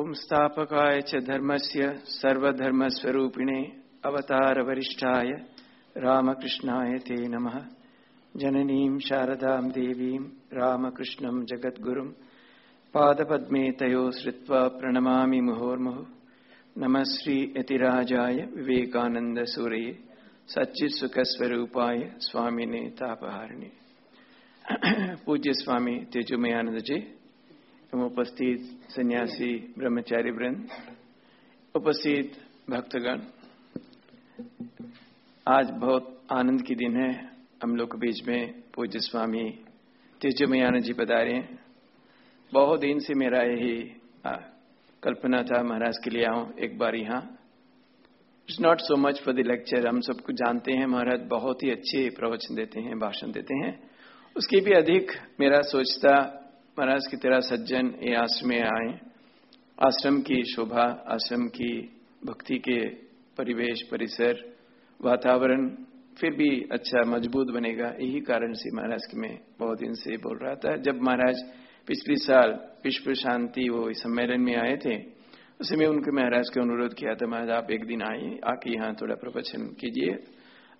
ॐ स्थापकाय च धर्मस्य सर्वधर्मस्वरूपिणे अवतारवरिष्ठाय रामकृष्णाय ते नमः। जननीं शारदां देवीं रामकृष्णं जगद्गुरुं पादपद्मे तयो श्रुत्वा प्रणमामि मुहुर्मुहुः। नमः श्री यतिराजाय विवेकानन्दसूरये सच्चित्सुखस्वरूपाय स्वामिने तापहारिणे। पूज्य स्वामी तेजुमयानंद एवं उपस्थित सन्यासी, ब्रह्मचारी वृंद, उपस्थित भक्तगण, आज बहुत आनंद की दिन है। हम लोग के बीच में पूज्य स्वामी तेजमयानंद जी बता रहे हैं। बहुत दिन से मेरा यही कल्पना था महाराज के लिए आऊँ एक बार यहाँ। It's not so much for the lecture हम सबको जानते हैं महाराज, बहुत ही अच्छे प्रवचन देते हैं, भाषण देते हैं। उसकी भी अधिक मेरा सोचता महाराज की तरह सज्जन ये आश्रम आए। आश्रम की शोभा, आश्रम की भक्ति के परिवेश, परिसर, वातावरण फिर भी अच्छा मज़बूत बनेगा। यही कारण से महाराज की मैं बहुत दिन से बोल रहा था। जब महाराज पिछले साल विश्व शांति वो सम्मेलन में आए थे, उसे में उनके महाराज को अनुरोध किया था, महाराज, आप एक दिन आइए, आके यहाँ थोड़ा प्रवचन कीजिए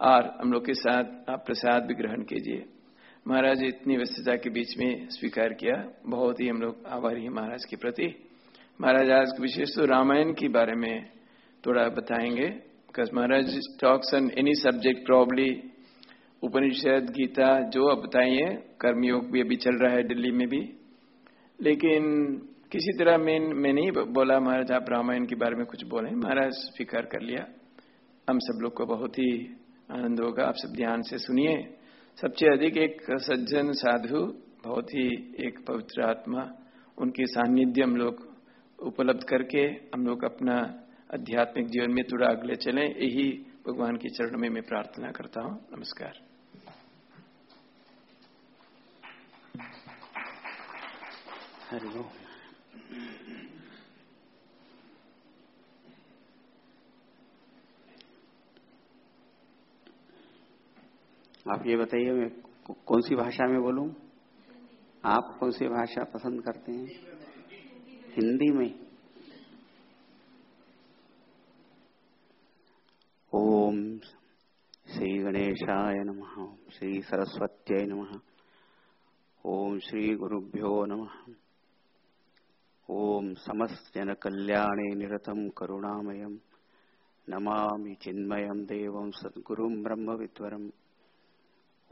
और हम लोग के साथ आप प्रसाद भी ग्रहण कीजिए। महाराज इतनी व्यस्तता के बीच में स्वीकार किया। बहुत ही हम लोग आभारी हैं महाराज के प्रति। महाराज, आज विशेष तो रामायण के बारे में थोड़ा बताएँगे। Because Maharaj talks on any subject probably Upanishad, Gita, जो अब बताइए कर्मयोग भी अभी चल रहा है दिल्ली में भी। लेकिन किसी तरह मैं मैं नहीं बोला महाराज, आप रामायण के बारे में कुछ बोले। महाराज स्वीकार कर लिया। हम सब लोग को बहुत ही आनंद होगा। आप सब ध्यान से सुनिए। सबसे अधिक एक सज्जन साधु, बहुत ही एक पवित्र आत्मा, उनके सान्निध्य हम लोग उपलब्ध करके हम लोग अपना आध्यात्मिक जीवन में थोड़ा अगले चलें। यही भगवान के चरण में मैं प्रार्थना करता हूँ। नमस्कार। हरिओम। आप ये बताइए, मैं कौन सी भाषा में बोलूँ? आप कौन सी भाषा पसंद करते हैं? हिंदी में। ओम श्री गणेशाय नमः, श्री सरस्वत्यै नमः, ओम श्री गुरुभ्यो नमः, ओम समस्त जन कल्याणे निरतम करुणामयम नमामि चिन्मयम देवं सद्गुरुं ब्रह्म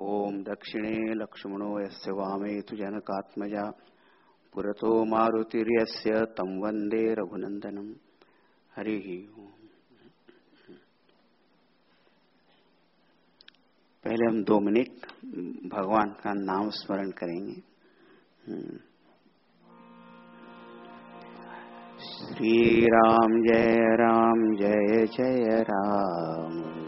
ओम दक्षिणे लक्ष्मणो यस्य वामे तु जनकात्मजा। पुरतो मारुतिर्यस्य तं वंदे रघुनन्दनम्। हरिः ओम। पहले हम दो मिनट भगवान का नाम स्मरण करेंगे। श्री राम जय राम जय जय राम।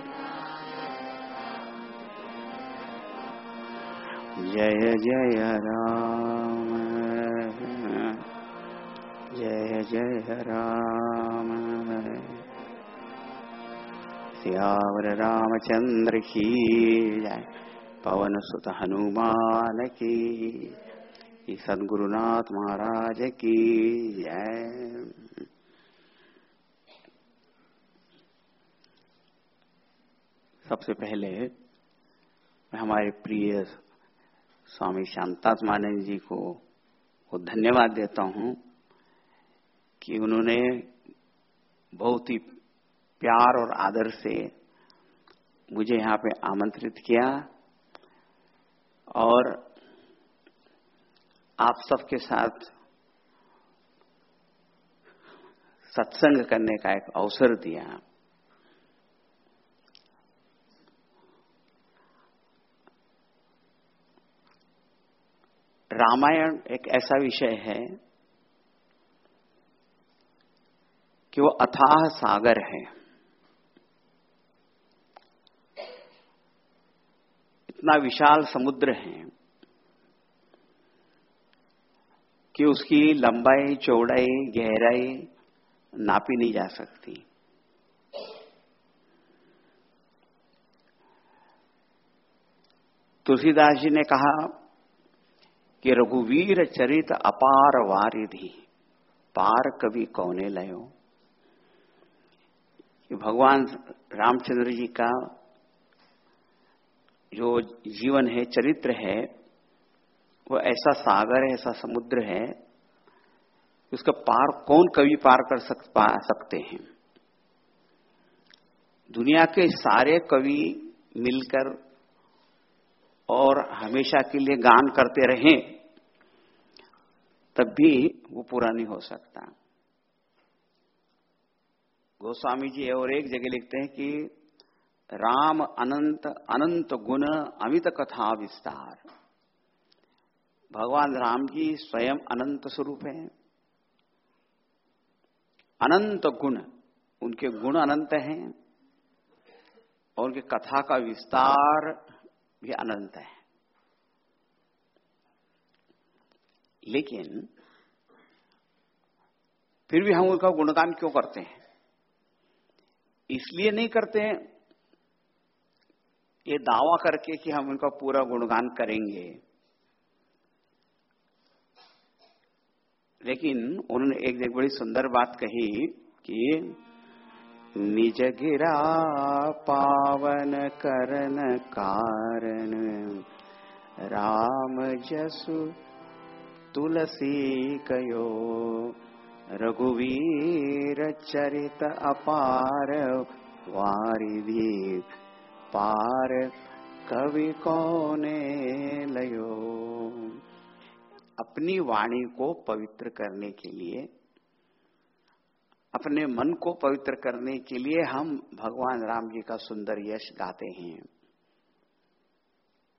जय जय राम। जय जय राम। सियावर रामचंद्र की जय। पवन सुत हनुमान की सदगुरुनाथ महाराज की जय। सबसे पहले हमारे प्रिय स्वामी शांतात्मानंद जी को, को धन्यवाद देता हूँ कि उन्होंने बहुत ही प्यार और आदर से मुझे यहाँ पे आमंत्रित किया और आप सबके साथ सत्संग करने का एक अवसर दिया। रामायण एक ऐसा विषय है कि वो अथाह सागर है। इतना विशाल समुद्र है कि उसकी लंबाई, चौड़ाई, गहराई नापी नहीं जा सकती। तुलसीदास जी ने कहा कि रघुवीर चरित अपार वारिधि। पार कवि कौने लयो? भगवान रामचंद्र जी का जो जीवन है चरित्र है वो ऐसा सागर है ऐसा समुद्र है उसका पार कौन कवि पार कर सक, पा सकते हैं? दुनिया के सारे कवि मिलकर और हमेशा के लिए गान करते रहें, तब भी वो पूरा नहीं हो सकता। गोस्वामी जी और एक जगह लिखते हैं कि राम अनंत अनंत गुण अमित कथा विस्तार। भगवान राम जी स्वयं अनंत स्वरूप है। अनंत गुण, उनके गुण अनंत हैं और उनके कथा का विस्तार भी अनंत है। लेकिन फिर भी हम उनका गुणगान क्यों करते हैं? इसलिए नहीं करते हैं। ये दावा करके कि हम उनका पूरा गुणगान करेंगे। लेकिन उन्होंने एक एक बड़ी सुंदर बात कही कि निज गिरा पावन करन कारण। राम जसु तुलसी कयो, रघुवीर चरित अपार। वारिधि पार, कवि कौने लयो। अपनी वाणी को पवित्र करने के लिए अपने मन को पवित्र करने के लिए हम भगवान राम जी का सुंदर यश गाते हैं।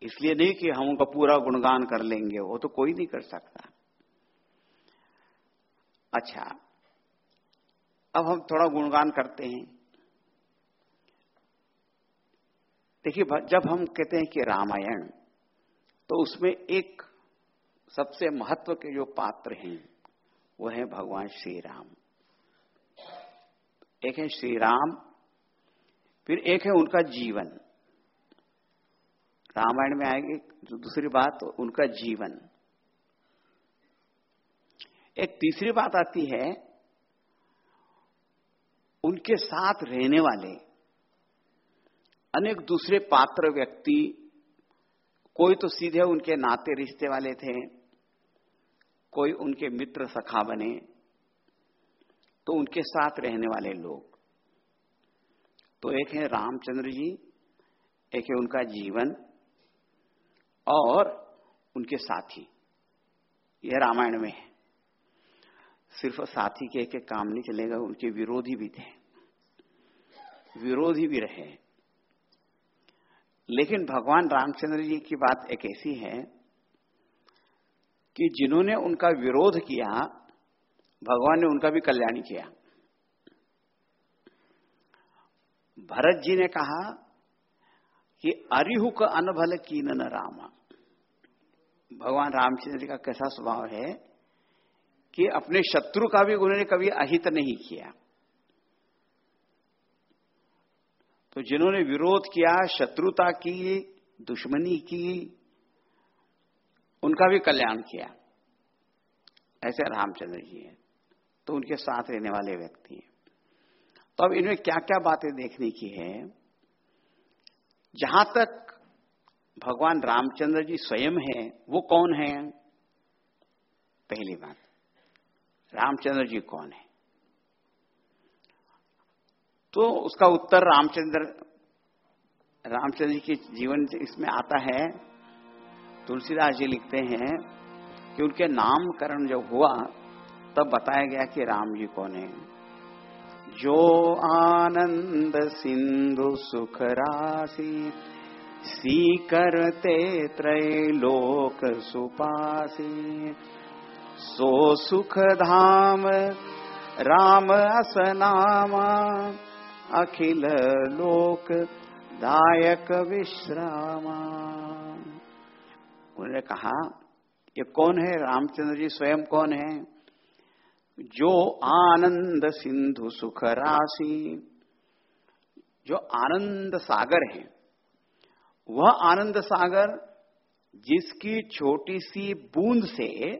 इसलिए नहीं कि हम उनका पूरा गुणगान कर लेंगे, वो तो कोई नहीं कर सकता। अच्छा अब हम थोड़ा गुणगान करते हैं। देखिए जब हम कहते हैं कि रामायण तो उसमें एक सबसे महत्व के जो पात्र हैं, वो है भगवान श्री राम। एक है श्री राम, फिर एक है उनका जीवन। रामायण में आएगी दूसरी बात, उनका जीवन। एक तीसरी बात आती है, उनके साथ रहने वाले अनेक दूसरे पात्र व्यक्ति, कोई तो सीधे उनके नाते रिश्ते वाले थे, कोई उनके मित्र सखा बने तो उनके साथ रहने वाले लोग। तो एक है रामचंद्र जी, एक है उनका जीवन, और उनके साथी। यह रामायण में है। सिर्फ़ साथी के के काम नहीं चलेगा, उनके विरोधी भी थे। विरोधी भी रहे। लेकिन भगवान रामचंद्र जी की बात एक ऐसी है कि जिन्होंने उनका विरोध किया भगवान ने उनका भी कल्याण किया। भरत जी ने कहा कि अरिहु का अनभल की न राम। भगवान रामचंद्र जी का कैसा स्वभाव है कि अपने शत्रु का भी उन्होंने कभी अहित नहीं किया। तो जिन्होंने विरोध किया, शत्रुता की, दुश्मनी की, उनका भी कल्याण किया। ऐसे रामचंद्र जी हैं। तो उनके साथ रहने वाले व्यक्ति हैं। तो अब इनमें क्या क्या बातें देखने की है? जहाँ तक भगवान रामचंद्र जी स्वयं हैं, वो कौन है? पहली बात, रामचंद्र जी कौन है? तो उसका उत्तर रामचंद्र रामचंद्र जी के जीवन इसमें आता है। तुलसीदास जी लिखते हैं कि उनके नामकरण जब हुआ तब बताया गया कि राम जी कौन है? जो आनंद, सिंधु सुख, राशि सी करते त्रैलोक सुपासी। सो सुख धाम, राम असनामा, अखिल लोक दायक विश्रामा। उन्होंने कहा, ये कौन है? रामचंद्र जी स्वयं कौन है? जो आनंद सिंधु सुख राशि, जो आनंद सागर है, वह आनंद सागर जिसकी छोटी सी बूंद से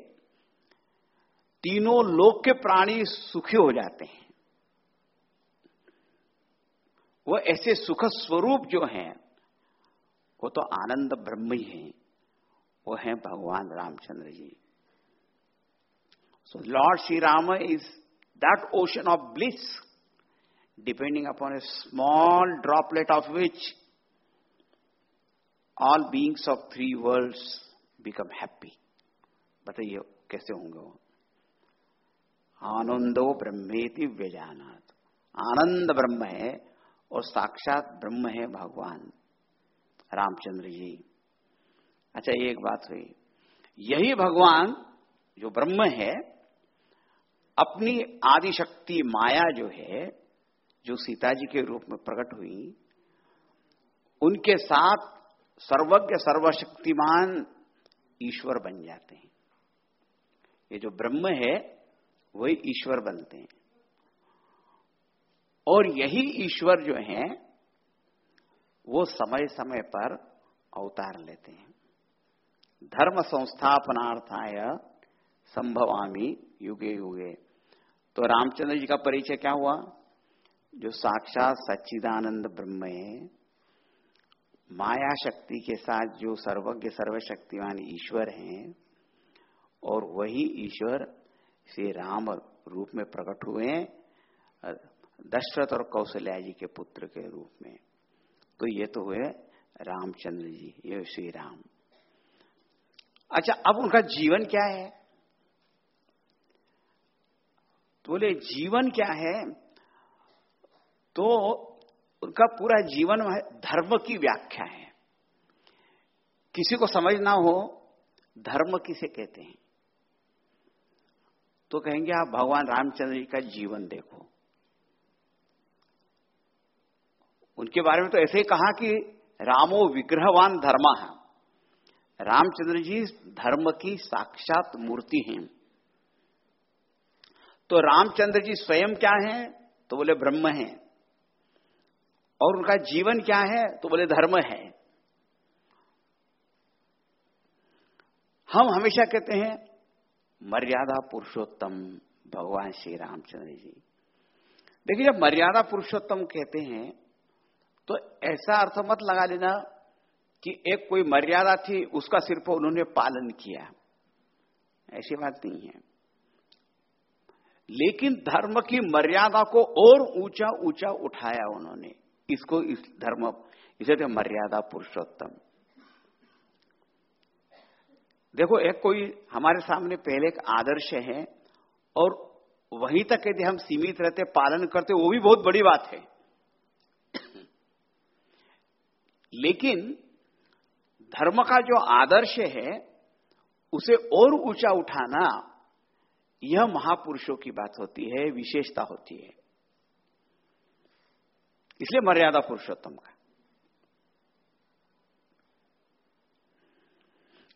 तीनों लोक के प्राणी सुखी हो जाते हैं। वह ऐसे सुख स्वरूप जो हैं, वो तो आनंद ब्रह्म ही है। वो है भगवान Ramachandra ji. So lord Shri Ram is that ocean of bliss depending upon a small droplet of which all beings of three worlds become happy बताइए, कैसे होंगे वो? आनंदो ब्रह्मेति व्यजानात। आनंद ब्रह्म है और साक्षात ब्रह्म है भगवान। रामचंद्र जी। अच्छा ये एक बात हुई। यही भगवान जो ब्रह्म है अपनी आदि शक्ति माया जो है, जो सीता जी के रूप में प्रकट हुई, उनके साथ सर्वज्ञ, सर्वशक्तिमान ईश्वर बन जाते हैं। ये जो ब्रह्म है, वही ईश्वर बनते हैं। और यही ईश्वर जो है, वो समय समय पर अवतार लेते हैं। धर्म संस्थापनार्थाय संभवामी युगे युगे। तो रामचंद्र जी का परिचय क्या हुआ? जो साक्षात सच्चिदानंद ब्रह्म है माया शक्ति के साथ जो सर्वज्ञ, सर्वशक्तिमान ईश्वर हैं, और वही ईश्वर श्री राम रूप में प्रकट हुए हैं, दशरथ और कौशल्या जी के पुत्र के रूप में। तो ये तो हुए रामचंद्र जी, ये श्री राम। अच्छा अब उनका जीवन क्या है तो बोले, जीवन क्या है? तो उनका पूरा जीवन धर्म की व्याख्या है। किसी को समझना हो, धर्म किसे कहते हैं? तो कहेंगे, आप भगवान रामचंद्र जी का जीवन देखो। उनके बारे में तो ऐसे ही कहा कि रामो विग्रहवान धर्म है। रामचंद्र जी धर्म की साक्षात मूर्ति हैं। तो रामचंद्र जी स्वयं क्या है? तो बोले ब्रह्म है। और उनका जीवन क्या है? तो बोले धर्म है। हम हमेशा कहते हैं, मर्यादा पुरुषोत्तम, भगवान श्री रामचंद्र जी। देखिए, जब मर्यादा पुरुषोत्तम कहते हैं तो ऐसा अर्थ मत लगा लेना कि एक कोई मर्यादा थी, उसका सिर्फ़ उन्होंने पालन किया। ऐसी बात नहीं है। लेकिन धर्म की मर्यादा को और ऊँचा ऊँचा उठाया उन्होंने। इसको इस धर्म, इसे तो मर्यादा पुरुषोत्तम। देखो, एक कोई हमारे सामने पहले एक आदर्श है और वहीं तक यदि हम सीमित रहते, पालन करते, वो भी बहुत बड़ी बात है। लेकिन धर्म का जो आदर्श है, उसे और ऊँचा उठाना यह महापुरुषों की बात होती है, विशेषता होती है। इसलिए मर्यादा पुरुषोत्तम का।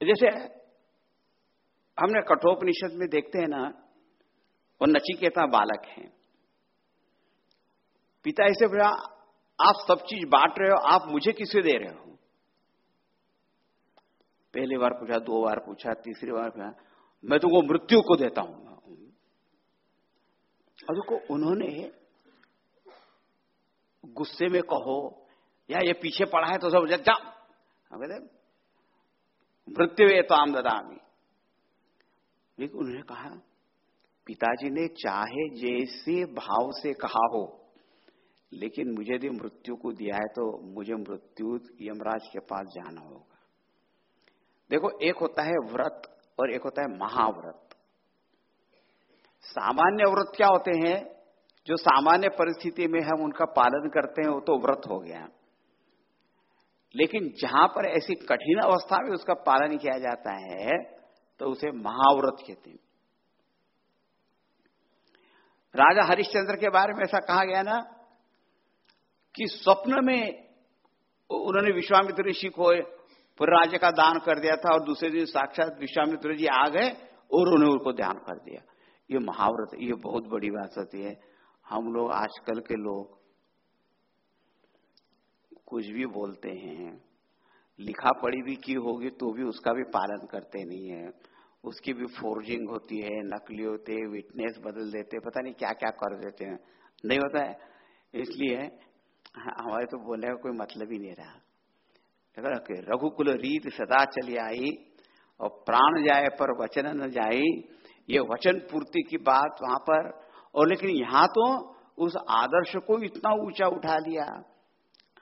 जैसे हमने कठोपनिषद में देखते हैं ना, वो नचिकेता बालक है। पिता इसे बड़ा आप सब चीज़ बांट रहे हो, आप मुझे किसे दे रहे हो? पहली बार पूछा, दो बार पूछा, तीसरी बार पूछा, मैं तुमको मृत्यु को देता हूँ। और देखो उन्होंने गुस्से में कहो, या ये पीछे पड़ा है तो सब जा मृत्यु ये तो आम ददामी लेकिन उन्होंने कहा, पिताजी ने चाहे जैसे भाव से कहा हो, लेकिन मुझे यदि मृत्यु को दिया है तो मुझे मृत्यु यमराज के पास जाना होगा। देखो, एक होता है व्रत और एक होता है महाव्रत। सामान्य व्रत क्या होते हैं? जो सामान्य परिस्थिति में हम उनका पालन करते हैं, वो तो व्रत हो गया। लेकिन जहाँ पर ऐसी कठिन अवस्था में उसका पालन किया जाता है तो उसे महाव्रत कहते हैं। राजा हरिश्चंद्र के बारे में ऐसा कहा गया ना कि स्वप्न में उन्होंने विश्वामित्र ऋषि को राज्य का दान कर दिया था और दूसरे दिन साक्षात विश्वामित्र जी आ गए और उन्होंने उनको ध्यान कर दिया। ये महाव्रत, ये बहुत बड़ी बात होती है। हम लोग, आजकल के लोग कुछ भी बोलते हैं, लिखा पढ़ी भी की होगी तो भी उसका भी पालन करते नहीं है। उसकी भी फोर्जिंग होती है, नकली होते विटनेस बदल देते पता नहीं क्या क्या कर देते हैं। नहीं होता है? इसलिए हमारे तो बोलने का कोई मतलब ही नहीं रहा। रघुकुल रीत सदा चली आई और प्राण जाए पर वचन न जाए ये वचन पूर्ति की बात वहाँ पर, और लेकिन यहाँ तो उस आदर्श को इतना ऊँचा उठा लिया।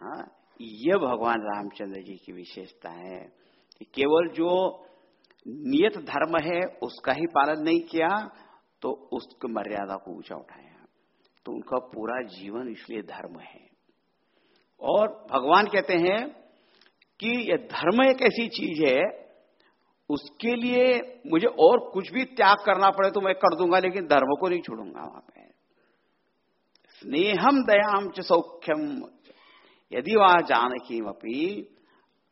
हाँ ये भगवान रामचंद्र जी की विशेषता है कि केवल जो नियत धर्म है उसका ही पालन नहीं किया तो उसकी मर्यादा को ऊँचा उठाया। तो उनका पूरा जीवन इसलिए धर्म है। और भगवान कहते हैं कि यह धर्म एक ऐसी चीज़ है उसके लिए मुझे और कुछ भी त्याग करना पड़े तो मैं कर दूँगा, लेकिन धर्म को नहीं छोड़ूँगा वहाँ पे। स्नेहम दयाम च सौख्यम। यदि वह जानकी अपनी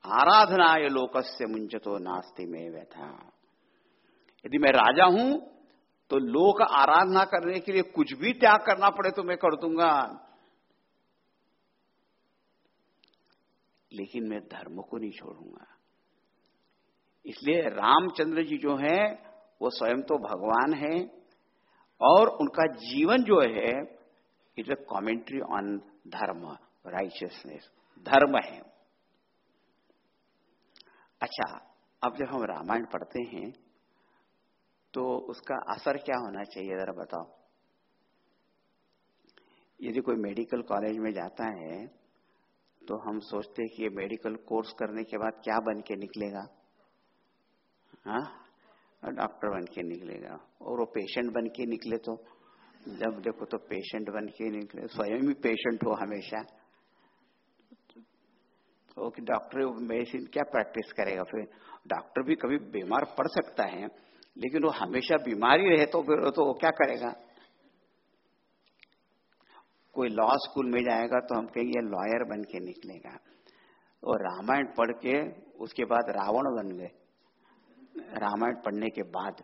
आराधनाय लोकस्य मुंजतो नास्ती में व्यथा। यदि मैं राजा हूँ तो लोक आराधना करने के लिए कुछ भी त्याग करना पड़े तो मैं कर दूँगा। लेकिन मैं धर्म को नहीं छोड़ूँगा। इसलिए रामचंद्र जी जो है, वो स्वयं तो भगवान है और उनका जीवन जो है is a commentary on dharma righteousness धर्म है। अच्छा अब जब हम रामायण पढ़ते हैं तो उसका असर क्या होना चाहिए, जरा बताओ। यदि कोई मेडिकल कॉलेज में जाता है तो हम सोचते हैं कि ये मेडिकल कोर्स करने के बाद क्या बन के निकलेगा? हाँ? डॉक्टर बन के निकलेगा। और वो पेशेंट बन के निकले तो जब देखो तो पेशेंट बन के निकले, स्वयं भी पेशेंट हो हमेशा। तो डॉक्टर मेडिसिन क्या प्रैक्टिस करेगा? फिर डॉक्टर भी कभी बीमार पड़ सकता है, लेकिन वो हमेशा बीमारी रहे तो फिर तो वो क्या करेगा? कोई लॉ स्कूल में जाएगा तो हम कहेंगे लॉयर बन के निकलेगा। और रामायण पढ़ के उसके बाद रावण बन गए। रामायण पढ़ने के बाद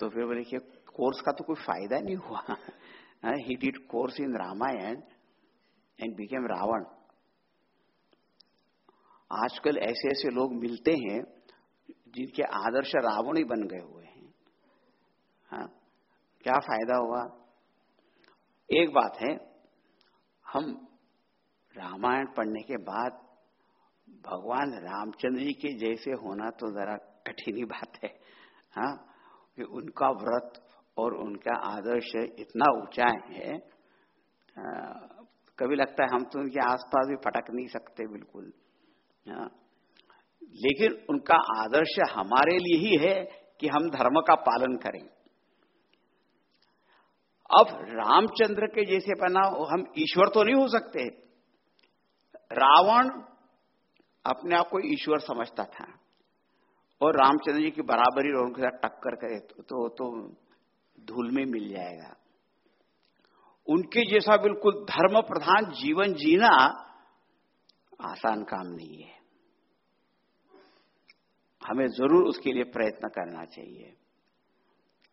तो फिर बोले कि कोर्स का तो कोई फ़ायदा नहीं हुआ। He did course in Ramayana and became Ravana आजकल ऐसे ऐसे लोग मिलते हैं जिनके आदर्श रावण ही बन गए हुए हैं। हाँ क्या फ़ायदा हुआ? एक बात है, हम रामायण पढ़ने के बाद भगवान रामचंद्र जी के जैसे होना तो जरा कठिन ही बात है। हाँ कि उनका व्रत और उनका आदर्श इतना ऊँचा है आ, कभी लगता है हम तो उनके आसपास भी पटक नहीं सकते बिल्कुल। आ, लेकिन उनका आदर्श हमारे लिए ही है कि हम धर्म का पालन करें। अब रामचंद्र के जैसे बना हम ईश्वर तो नहीं हो सकते। रावण अपने आप को ईश्वर समझता था। और रामचंद्र जी की बराबरी और उनके साथ टक्कर करे तो, तो, तो धूल में मिल जाएगा। उनके जैसा बिल्कुल धर्म प्रधान जीवन जीना आसान काम नहीं है। हमें ज़रूर उसके लिए प्रयत्न करना चाहिए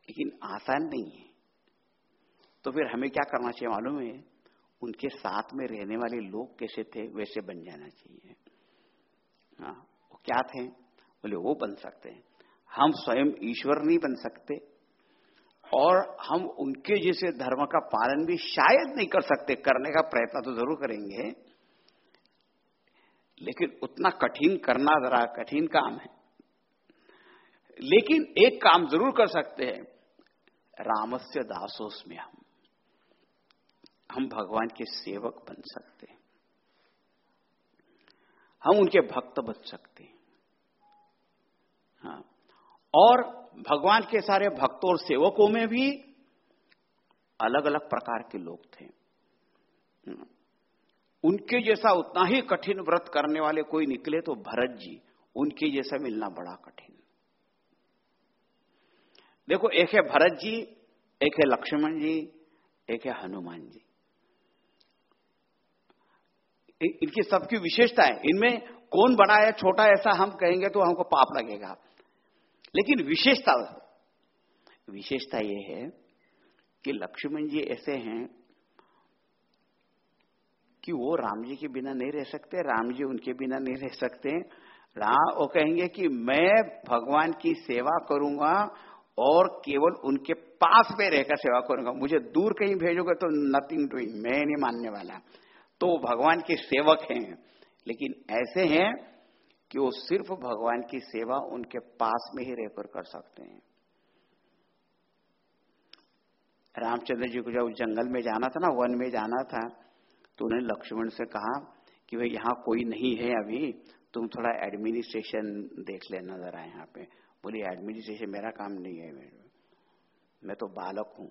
लेकिन आसान नहीं है। तो फिर हमें क्या करना चाहिए मालूम है? उनके साथ में रहने वाले लोग कैसे थे वैसे बन जाना चाहिए। हाँ वो क्या थे? बोले, वो बन सकते हैं। हम स्वयं ईश्वर नहीं बन सकते और हम उनके जैसे धर्म का पालन भी शायद नहीं कर सकते। करने का प्रयत्न तो ज़रूर करेंगे, लेकिन उतना कठिन करना जरा कठिन काम है। लेकिन एक काम ज़रूर कर सकते हैं, रामस्य दासोस में हम। हम भगवान के सेवक बन सकते हैं। हम उनके भक्त बन सकते हैं। और भगवान के सारे भक्तों और सेवकों में भी अलग अलग प्रकार के लोग थे। उनके जैसा उतना ही कठिन व्रत करने वाले कोई निकले तो भरत जी, उनके जैसा मिलना बड़ा कठिन। देखो, एक है भरत जी, एक है लक्ष्मण जी, एक है हनुमान जी। इनकी सबकी विशेषता है। इनमें कौन बड़ा है, छोटा ऐसा हम कहेंगे तो हमको पाप लगेगा। लेकिन विशेषता विशेषता यह है कि लक्ष्मण जी ऐसे हैं कि वो राम जी के बिना नहीं रह सकते, राम जी उनके बिना नहीं रह सकते। राम वो कहेंगे कि मैं भगवान की सेवा करूँगा और केवल उनके पास में रहकर सेवा करूँगा। मुझे दूर कहीं भेजोगे तो नथिंग डूइंग मैं नहीं मानने वाला। तो भगवान के सेवक हैं, लेकिन ऐसे हैं कि वो सिर्फ़ भगवान की सेवा उनके पास में ही रहकर कर सकते हैं। रामचंद्र जी को जब जंगल में जाना था ना, वन में जाना था तो उन्होंने लक्ष्मण से कहा कि भाई, यहाँ कोई नहीं है अभी, तुम थोड़ा एडमिनिस्ट्रेशन देख लेना जरा यहाँ पे। बोली एडमिनिस्ट्रेशन मेरा काम नहीं है मैं तो बालक हूँ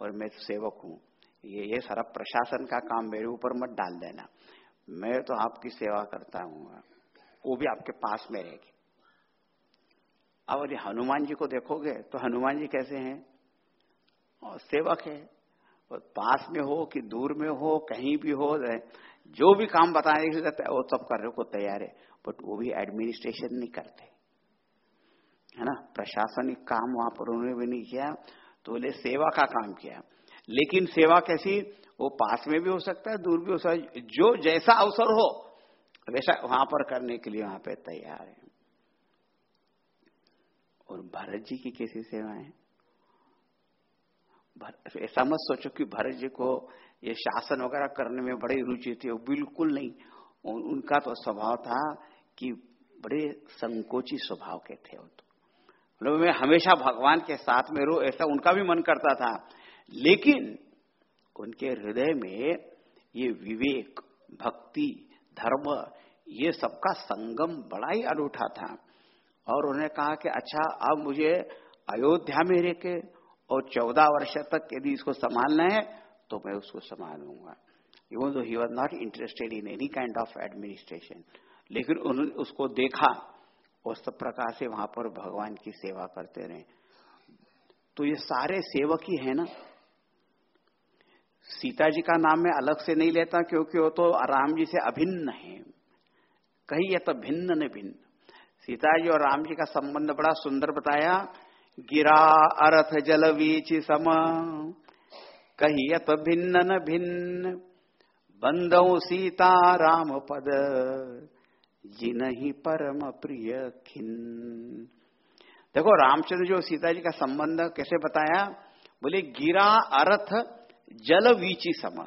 और मैं सेवक हूँ। ये ये सारा प्रशासन का काम मेरे ऊपर मत डाल देना। मैं तो आपकी सेवा करता हूँ। वो भी आपके पास में रहेगी। अब हनुमान जी को देखोगे तो हनुमान जी कैसे हैं? और सेवक है। और पास में हो कि दूर में हो, कहीं भी हो जो भी काम बताने के लिए वो सब करने को तैयार है। बट वो भी एडमिनिस्ट्रेशन नहीं करते। है ना? प्रशासनिक काम वहाँ पर उन्होंने भी नहीं किया तो बोले सेवा का काम किया। लेकिन सेवा कैसी? वो पास में भी हो सकता है, दूर भी हो सकता है। जो जैसा अवसर हो वैसा वहाँ पर करने के लिए वहाँ पे तैयार है। और भरत जी की कैसी सेवाएँ ऐसा मत सोचो कि भरत जी को ये शासन वगैरह करने में बड़ी रुचि थी, वो बिल्कुल नहीं। उनका तो स्वभाव था कि बड़े संकोची स्वभाव के थे वो तो। मतलब मैं हमेशा भगवान के साथ में रो ऐसा उनका भी मन करता था। लेकिन उनके हृदय में ये विवेक, भक्ति धर्म, ये सबका संगम बड़ा ही अनूठा था। और उन्होंने कहा कि अच्छा अब मुझे अयोध्या में रह के और चौदह वर्ष तक यदि इसको संभालना है तो मैं उसको संभालूँगा। Even though he was not interested in any kind of administration लेकिन उन्होंने उसको देखा उस प्रकार से वहाँ पर भगवान की सेवा करते रहे। तो ये सारे सेवक ही है ना सीता जी का नाम मैं अलग से नहीं लेता क्योंकि वो तो राम जी से अभिन्न है। कही है तो भिन्न न भिन्न। सीता जी और राम जी का संबंध बड़ा सुंदर बताया, गिरा अर्थ जल बीच सम। कही तो भिन्न न भिन्न। बंदो सीता राम पद जिन ही परम प्रिय खिन देखो, रामचंद्र जो सीता जी का संबंध कैसे बताया? बोले, गिरा अर्थ जल वीची सम।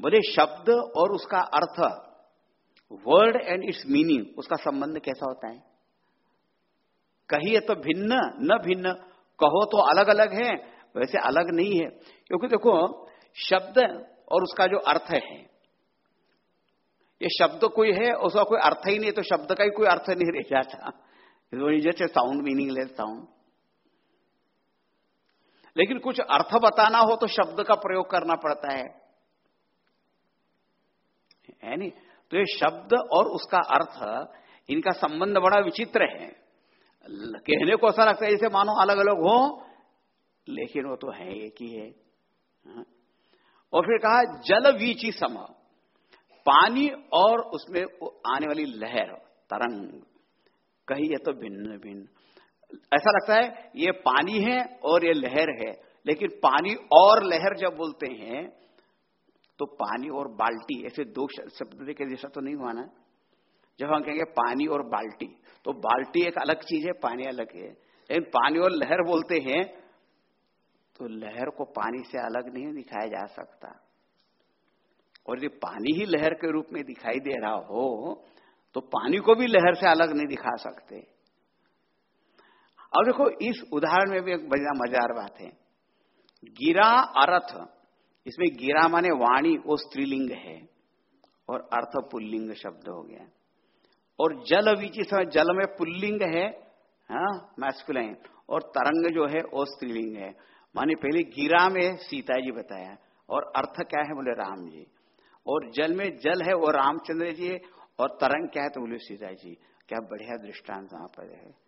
बोले, शब्द और उसका अर्थ वर्ड एंड इट्स मीनिंग उसका संबंध कैसा होता है? कहिए तो भिन्न, न भिन्न, कहो तो अलग अलग है, वैसे अलग नहीं है। क्योंकि देखो, शब्द और उसका जो अर्थ है, ये शब्द कोई है, उसका कोई अर्थ ही नहीं तो शब्द का ही कोई अर्थ नहीं रह जाता। जैसे साउंड मीनिंगलेस साउंड लेकिन कुछ अर्थ बताना हो तो शब्द का प्रयोग करना पड़ता है। है नहीं? तो ये शब्द और उसका अर्थ, इनका संबंध बड़ा विचित्र है। कहने को ऐसा लगता है जैसे मानो अलग अलग हो, लेकिन वो तो है एक ही है। हाँ। और फिर कहा, जल वीची सम, पानी और उसमें आने वाली लहर, तरंग कही है तो भिन्न भिन्न ऐसा लगता है, ये पानी है और ये लहर है। लेकिन पानी और लहर जब बोलते हैं तो पानी और बाल्टी, ऐसे दो शब्द के जैसा तो नहीं हुआ ना? जब हम कहेंगे पानी और बाल्टी तो बाल्टी एक अलग चीज़ है, पानी अलग है। लेकिन पानी और लहर बोलते हैं तो लहर को पानी से अलग नहीं दिखाया जा सकता। और यदि पानी ही लहर के रूप में दिखाई दे रहा हो तो पानी को भी लहर से अलग नहीं दिखा सकते। अब देखो, इस उदाहरण में भी एक बड़ा मज़ेदार बात है। गिरा अर्थ। इसमें गिरा माने वाणी, वो स्त्रीलिंग है। और अर्थ पुल्लिंग शब्द हो गया। और जल समय जल में पुल्लिंग है हाँ मैस्कुलाइन और तरंग जो है, वो स्त्रीलिंग है। माने पहले गिरा में सीता जी बताया, और अर्थ क्या है बोले राम जी। और जल में जल है, वो रामचंद्र जी और तरंग क्या है तो बोले सीता जी। क्या बढ़िया दृष्टांत वहाँ पर है।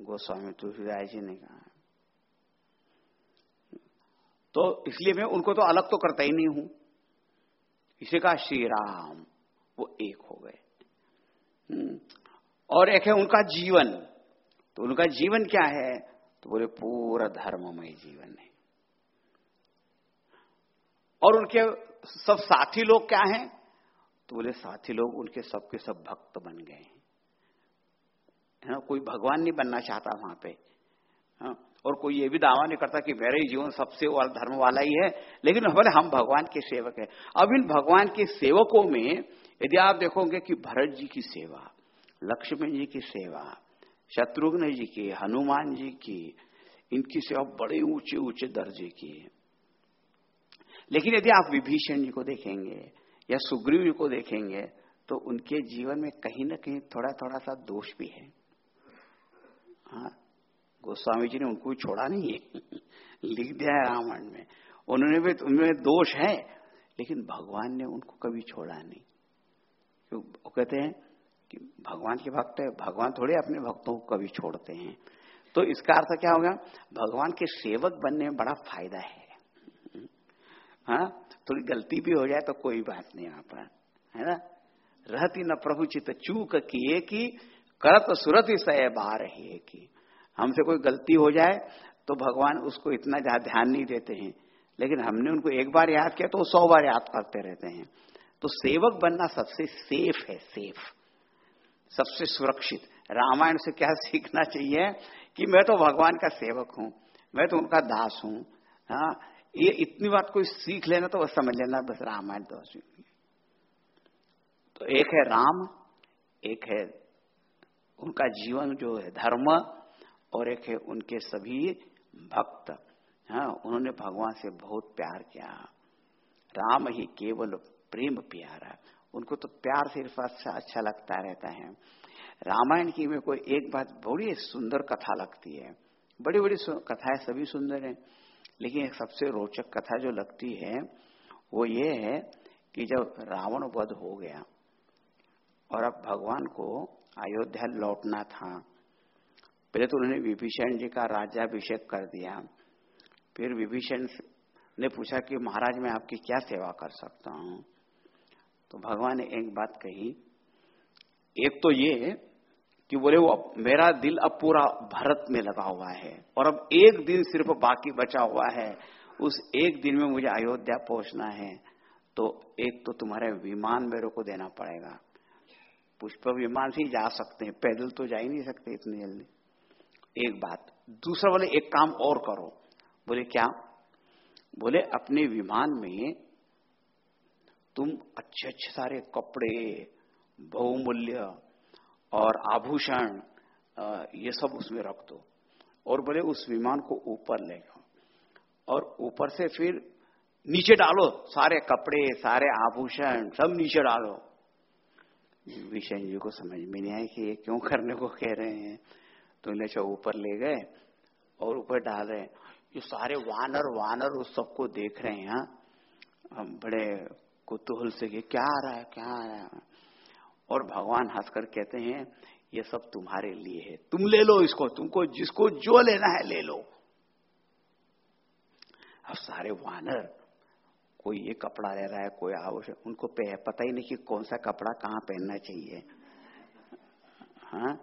गोस्वामी तुलसीदास जी ने कहा। तो इसलिए मैं उनको तो अलग तो करता ही नहीं हूँ। इसे कहा, श्री राम। वो एक हो गए। हम्म। और एक है उनका जीवन। तो उनका जीवन क्या है? तो बोले, पूरा धर्ममय जीवन है। और उनके सब साथी लोग क्या हैं? तो बोले, साथी लोग उनके सबके सब भक्त बन गए हैं। है ना, कोई भगवान नहीं बनना चाहता वहाँ पे। हा? और कोई ये भी दावा नहीं करता कि मेरा जीवन सबसे वाला धर्म वाला ही है, लेकिन बोले, हम भगवान के सेवक है। अब इन भगवान के सेवकों में यदि आप देखोगे कि भरत जी की सेवा, लक्ष्मण जी की सेवा, शत्रुघ्न जी की, हनुमान जी की, इनकी सेवा बड़े ऊँचे ऊँचे दर्जे की है। लेकिन यदि आप विभीषण जी को देखेंगे या सुग्रीव जी को देखेंगे तो उनके जीवन में कहीं ना कहीं थोड़ा थोड़ा सा दोष भी है। हाँ गोस्वामी जी ने उनको छोड़ा नहीं है। लिख दिया है रामायण में। उन्होंने भी, उनमें दोष है, लेकिन भगवान ने उनको कभी छोड़ा नहीं। क्यों? वो कहते हैं कि भगवान के भक्त है, भगवान थोड़े अपने भक्तों को कभी छोड़ते हैं। तो इसका अर्थ क्या होगा? भगवान के सेवक बनने में बड़ा फ़ायदा है। हाँ थोड़ी गलती भी हो जाए तो कोई बात नहीं वहाँ पर, है ना? रहती न प्रभु चित, चूक किए कि करत सुरत सय बार है कि हमसे कोई गलती हो जाए तो भगवान उसको इतना ज़्यादा ध्यान नहीं देते हैं। लेकिन हमने उनको एक बार याद किया तो वो सौ बार याद करते रहते हैं। तो सेवक बनना सबसे सेफ़ है सेफ़ सबसे सुरक्षित। रामायण से क्या सीखना चाहिए कि मैं तो भगवान का सेवक हूँ, मैं तो उनका दास हूँ हाँ। ये इतनी बात कोई सीख लेना तो वह समझ लेना, बस रामायण तो तो एक है राम, एक है उनका जीवन जो है धर्म और एक है उनके सभी भक्त। हाँ उन्होंने भगवान से बहुत प्यार किया। राम ही केवल प्रेम प्यारा। उनको तो प्यार सिर्फ़ अच्छा अच्छा लगता रहता है। रामायण की में कोई एक बात बड़ी सुंदर कथा लगती है। बड़ी बड़ी कथाएँ सभी सुंदर हैं। लेकिन एक सबसे रोचक कथा जो लगती है, वो ये है कि जब रावण वध हो गया और अब भगवान को अयोध्या लौटना था। पहले तो उन्होंने विभीषण जी का राज्याभिषेक कर दिया। फिर विभीषण ने पूछा कि महाराज, मैं आपकी क्या सेवा कर सकता हूँ? तो भगवान ने एक बात कही। एक तो ये कि बोले, वो मेरा दिल अब पूरा भरत में लगा हुआ है और अब एक दिन सिर्फ़ बाकी बचा हुआ है। उस एक दिन में मुझे अयोध्या पहुँचना है। तो एक तो तुम्हारे विमान मेरे को देना पड़ेगा। पुष्प विमान से ही जा सकते हैं, पैदल तो जा ही नहीं सकते इतनी जल्दी। एक बात, दूसरा बोले, एक काम और करो। बोले, क्या? बोले, अपने विमान में तुम अच्छे अच्छे सारे कपड़े, बहुमूल्य और आभूषण ये सब उसमें रख दो। और बोले, उस विमान को ऊपर ले जाओ। और ऊपर से फिर नीचे डालो सारे कपड़े, सारे आभूषण, सब नीचे डालो। विषय जी को समझ में नहीं आया कि ये क्यों करने को कह रहे हैं। तो इन्हें चो ऊपर ले गए और ऊपर डाल रहे ये सारे वानर वानर उस सबको देख रहे हैं हाँ? हम बड़े कुतूहल से कि क्या आ रहा है, क्या आ रहा है। और भगवान हंसकर कहते हैं, ये सब तुम्हारे लिए है। तुम ले लो इसको, तुमको जिसको जो लेना है ले लो। अब सारे वानर कोई ये कपड़ा ले रहा है कोई आवश्यक उनको पता ही नहीं कि कौन सा कपड़ा कहाँ पहनना चाहिए। हाँ?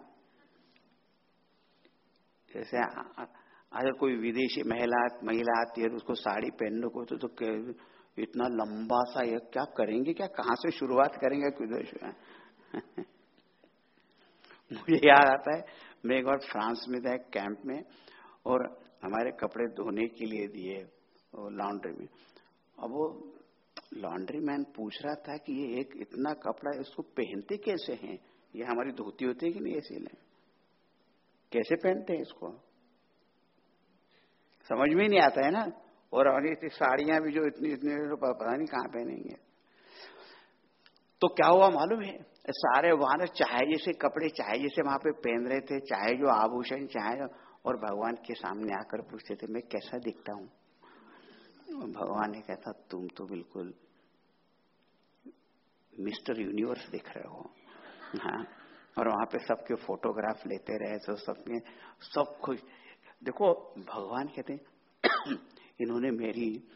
जैसे अगर कोई विदेशी महिला महिला आती है तो उसको साड़ी पहनने को तो, तो इतना लंबा सा ये क्या करेंगे? क्या कहाँ से शुरुआत करेंगे? कुछ मुझे याद आता है मैं एक बार फ्रांस में था कैंप में और हमारे कपड़े धोने के लिए दिए लॉन्ड्री में। अब वो लॉन्ड्री मैन पूछ रहा था कि ये एक इतना कपड़ा इसको पहनते कैसे हैं? ये हमारी धोती होती है कि नहीं ऐसी नहीं कैसे पहनते हैं इसको? समझ में नहीं आता है ना? और इतनी साड़ियाँ भी जो इतनी इतनी पता नहीं कहाँ पहनेंगे। तो क्या हुआ मालूम है? सारे वहाँ चाहे जैसे कपड़े, चाहे जैसे वहाँ पे पहन रहे थे, चाहे जो आभूषण, चाहे और भगवान के सामने आकर पूछते थे, मैं कैसा दिखता हूँ? भगवान ने कहता तुम तो बिल्कुल मिस्टर यूनिवर्स दिख रहे हो। हाँ और वहाँ पे सबके फोटोग्राफ लेते रहे तो सबके सब खुश। देखो, भगवान कहते हैं, इन्होंने मेरी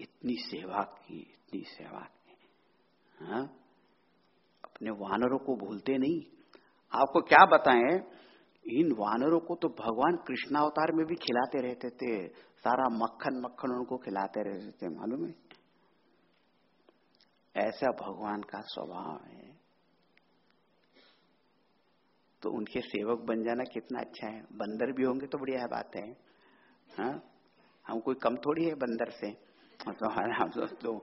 इतनी सेवा की, इतनी सेवा की। हाँ अपने वानरों को भूलते नहीं। आपको क्या बताएँ, इन वानरों को तो भगवान कृष्णावतार में भी खिलाते रहते थे। सारा मक्खन मक्खन उनको खिलाते रहते थे, मालूम है? ऐसा भगवान का स्वभाव है। तो उनके सेवक बन जाना कितना अच्छा है। बंदर भी होंगे तो बढ़िया बात है। हाँ? हम कोई कम थोड़ी है बंदर से। तो हम तो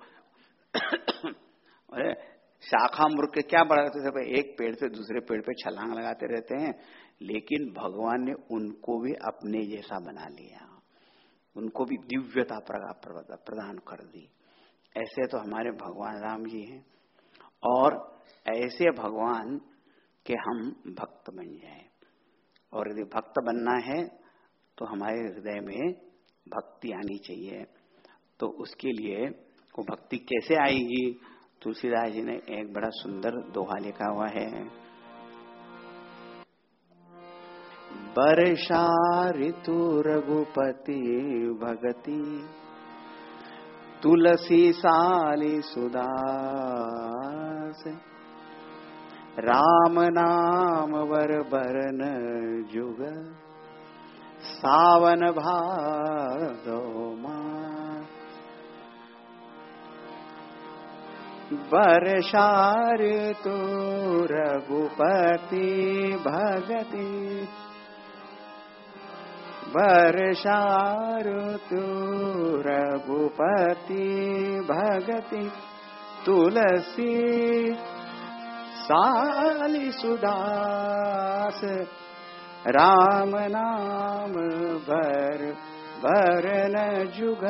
अरे, शाखा मुर्ग के क्या बढ़ाते थे भाई? एक पेड़ से दूसरे पेड़ पे छलांग लगाते रहते हैं। लेकिन भगवान ने उनको भी अपने जैसा बना लिया। उनको भी दिव्यता प्रदान कर दी। ऐसे तो हमारे भगवान राम जी हैं। और ऐसे भगवान के हम भक्त बन जाए। और यदि भक्त बनना है तो हमारे हृदय में भक्ति आनी चाहिए। तो उसके लिए वो भक्ति कैसे आएगी? तुलसीदास जी ने एक बड़ा सुंदर दोहा लिखा हुआ है। वर्षा ऋतु रघुपति भगति। तुलसी साली सुदास। राम नाम वर बरन जुग। सावन भादो वर्षार तो रघुपति भगति। वर्षार तो रघुपति भगति तुलसी साली सुदास, राम नाम भर भरन जुग,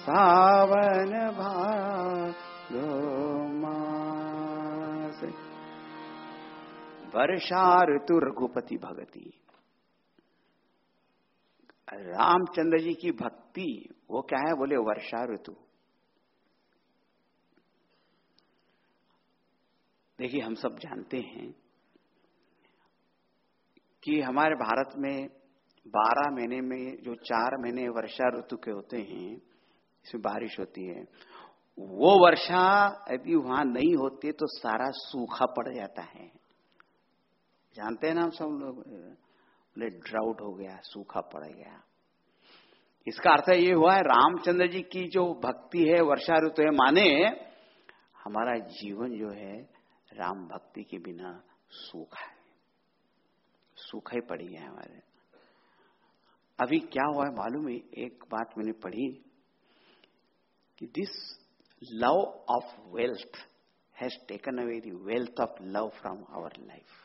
सावन भादो मास। वर्षा ऋतु रघुपति भगति। रामचंद्र जी की भक्ति, वो क्या है? बोले, वर्षा ऋतु। देखिए, हम सब जानते हैं कि हमारे भारत में बारह महीने में, जो चार महीने वर्षा ऋतु के होते हैं, इसमें बारिश होती है, वो वर्षा यदि वहाँ नहीं होती तो सारा सूखा पड़ जाता है। जानते हैं ना हम सब लोग? बोले, ड्राउट हो गया, सूखा पड़ गया। इसका अर्थ ये हुआ है, रामचंद्र जी की जो भक्ति है, वर्षा ऋतु है, माने हमारा जीवन जो है, राम भक्ति के बिना सूखा है। सूखा ही पड़ी है हमारे। अभी क्या हुआ है मालूम है? एक बात मैंने पढ़ी कि this love of wealth has taken away the wealth of love from our life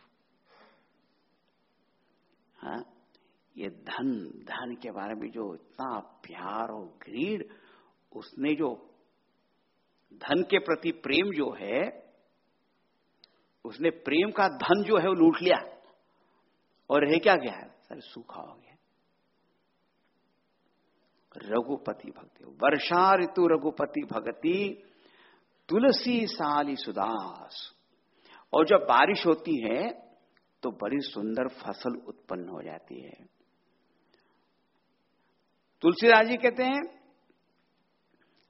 हाँ ये धन धन के बारे में जो इतना प्यार और ग्रीड उसने जो धन के प्रति प्रेम जो है, उसने प्रेम का धन जो है वो लूट लिया। और रह क्या गया सर सूखा हो गया रघुपति भक्ति, वर्षा ऋतु रघुपति भगति, तुलसी साली सुदास। और जब बारिश होती है तो बड़ी सुंदर फ़सल उत्पन्न हो जाती है। तुलसीदास जी कहते हैं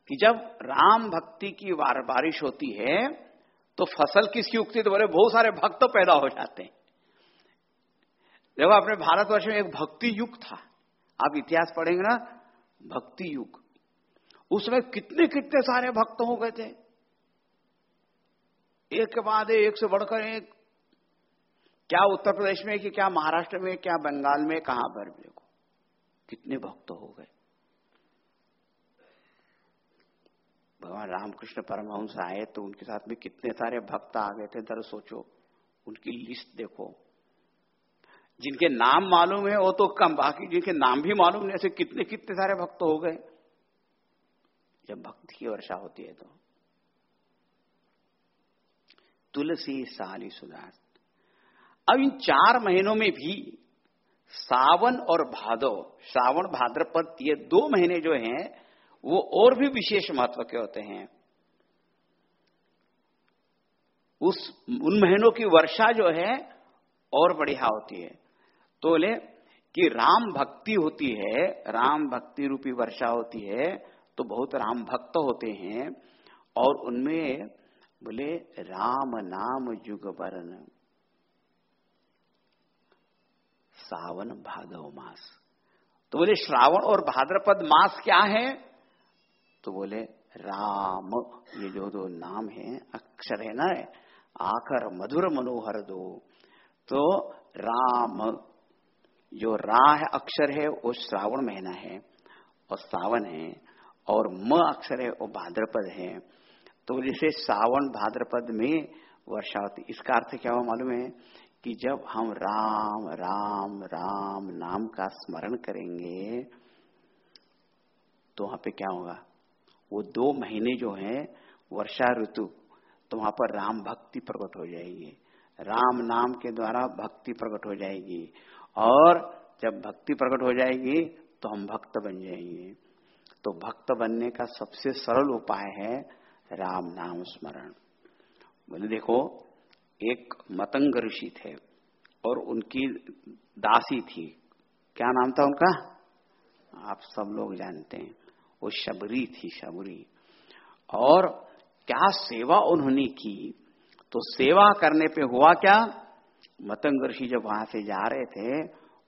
कि जब राम भक्ति की वार बारिश होती है तो फ़सल किसकी उगती तो बोले, बहुत सारे भक्त पैदा हो जाते हैं। देखो अपने भारतवर्ष में एक भक्ति युग था, आप इतिहास पढ़ेंगे ना, भक्ति युग, उसमें कितने कितने सारे भक्त हो गए थे। एक के बाद एक से बढ़कर एक क्या उत्तर प्रदेश में कि क्या महाराष्ट्र में, क्या बंगाल में, कहाँ पर देखो। कितने भक्त हो गए। भगवान रामकृष्ण परमहंस आए तो उनके साथ में कितने सारे भक्त आ गए थे दर सोचो। उनकी लिस्ट देखो। जिनके नाम मालूम है, वो तो कम, बाकी जिनके नाम भी मालूम नहीं, ऐसे कितने कितने सारे भक्त हो गए। जब भक्ति की वर्षा होती है तो। तुलसी साली सुदास अब इन चार महीनों में भी सावन और भादव श्रावण भाद्रपद ये दो महीने जो हैं, वो और भी विशेष महत्व के होते हैं। उस, उन महीनों की वर्षा जो है, और बढ़िया होती है। तो बोले कि राम भक्ति होती है, राम भक्ति रूपी वर्षा होती है तो बहुत राम भक्त होते हैं, और उनमें बोले राम नाम युग वर्ण सावन भादव मास। तो बोले, श्रावण और भाद्रपद मास क्या है? तो बोले, राम, ये जो दो नाम है, अक्षर है ना, आकर मधुर मनोहर दो। तो राम, जो रा है अक्षर है, वो श्रावण महीना है, और सावन है, और म अक्षर है, वो भाद्रपद है। तो जैसे सावन, भाद्रपद में वर्षा होती इसका अर्थ क्या हुआ मालूम है? कि जब हम राम राम राम नाम का स्मरण करेंगे तो वहाँ पे क्या होगा? वो दो महीने जो है, वर्षा ऋतु तो वहाँ पर राम भक्ति प्रकट हो जाएगी। राम नाम के द्वारा भक्ति प्रकट हो जाएगी। और जब भक्ति प्रकट हो जाएगी तो हम भक्त बन जाएँगे। तो भक्त बनने का सबसे सरल उपाय है राम नाम स्मरण। बोले, देखो एक मतंग ऋषि थे और उनकी दासी थी। क्या नाम था उनका? आप सब लोग जानते हैं। वो शबरी थी, शबरी। और क्या सेवा उन्होंने की? तो सेवा करने पे हुआ क्या? मतंग ऋषि जब वहाँ से जा रहे थे,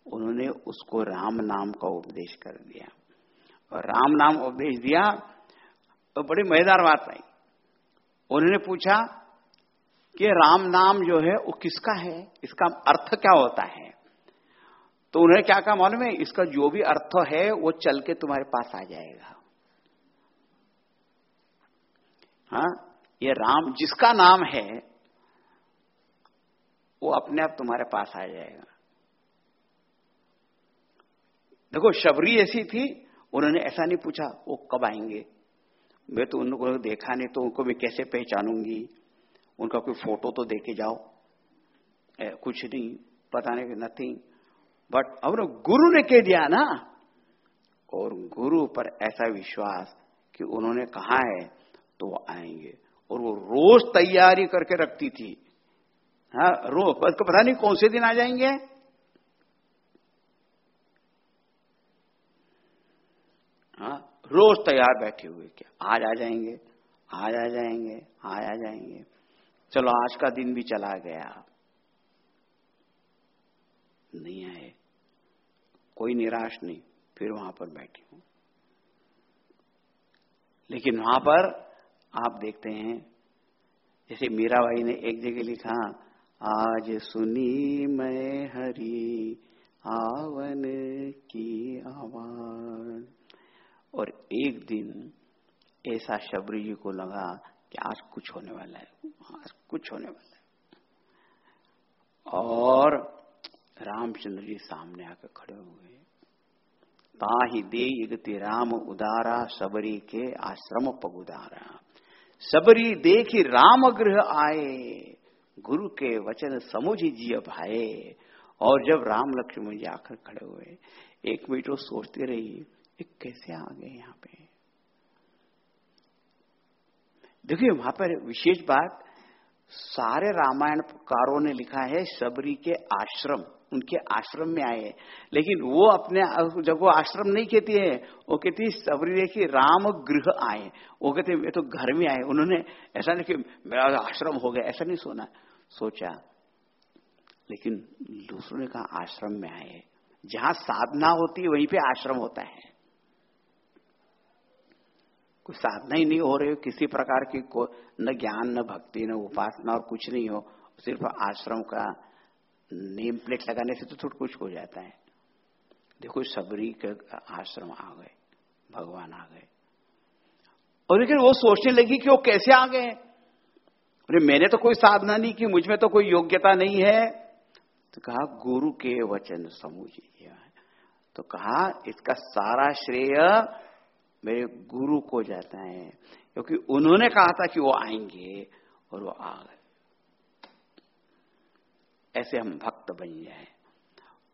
उन्होंने उसको राम नाम का उपदेश कर दिया। और राम नाम उपदेश दिया तो बड़ी मज़ेदार बात आई उन्होंने पूछा कि राम नाम जो है, वो किसका है? इसका अर्थ क्या होता है? तो उन्हें क्या कहा मालूम है? इसका जो भी अर्थ है, वो चल के तुम्हारे पास आ जाएगा। हाँ? ये राम जिसका नाम है, वो अपने आप तुम्हारे पास आ जाएगा। देखो, शबरी ऐसी थी, उन्होंने ऐसा नहीं पूछा, वो कब आएँगे? मैं तो उनको देखा नहीं तो उनको मैं कैसे पहचानूँगी? उनका कोई फ़ोटो तो देके जाओ। ए, कुछ नहीं पता नहीं नथिंग बट अब गुरु ने कह दिया ना और गुरु पर ऐसा विश्वास कि उन्होंने कहा है तो वो आएँगे। और वो रोज तैयारी करके रखती थी। हाँ रोज पता नहीं कौन से दिन आ जाएँगे। हाँ रोज तैयार बैठे हुए क्या आज आ जाएँगे आज आ जाएँगे आज आ जाएँगे। चलो आज का दिन भी चला गया। नहीं आए। कोई निराश नहीं, फिर वहाँ पर बैठी हूँ। लेकिन वहाँ पर आप देखते हैं, जैसे मीराबाई ने एक जगह लिखा, आज सुनी मैं हरी आवन की आवाज़। और एक दिन ऐसा शबरी जी को लगा कि आज कुछ होने वाला है, आज कुछ होने वाला है। और रामचंद्र जी सामने आकर खड़े हुए। ताही दे युगति राम उदारा, सबरी के आश्रम पगुदारा। सबरी देखी राम गृह आए, गुरु के वचन समुझी जी भाए। और जब राम लक्ष्मण जी आकर खड़े हुए, एक मिनट वो सोचते रही ये कैसे आ गए यहाँ पे? देखिए, वहाँ पर विशेष बात, सारे रामायणकारों ने लिखा है सबरी के आश्रम, उनके आश्रम में आए लेकिन वो अपने, जब वो आश्रम नहीं कहती है, वो कहती सबरी देखिए, राम गृह आए वो कहते मैं तो घर में आए उन्होंने ऐसा नहीं कि मेरा आश्रम हो गया, ऐसा नहीं सोना, सोचा। लेकिन दूसरों ने कहा, आश्रम में आए जहाँ साधना होती है, वहीं पे आश्रम होता है। कोई साधना ही नहीं हो रही हो, किसी प्रकार की को, न ज्ञान, न भक्ति, न उपासना और कुछ नहीं हो, सिर्फ़ आश्रम का नेम प्लेट लगाने से तो थोड़ा कुछ हो जाता है। देखो, सबरी के आश्रम आ गए, भगवान आ गए। और लेकिन वो सोचने लगी कि वो कैसे आ गए? अरे, मैंने तो कोई साधना नहीं की, मुझमें तो कोई योग्यता नहीं है। तो कहा, गुरु के वचन समूह तो कहा, इसका सारा श्रेय मेरे गुरु को जाता है, क्योंकि उन्होंने कहा था कि वो आएँगे और वो आ गए। ऐसे हम भक्त बन जाए।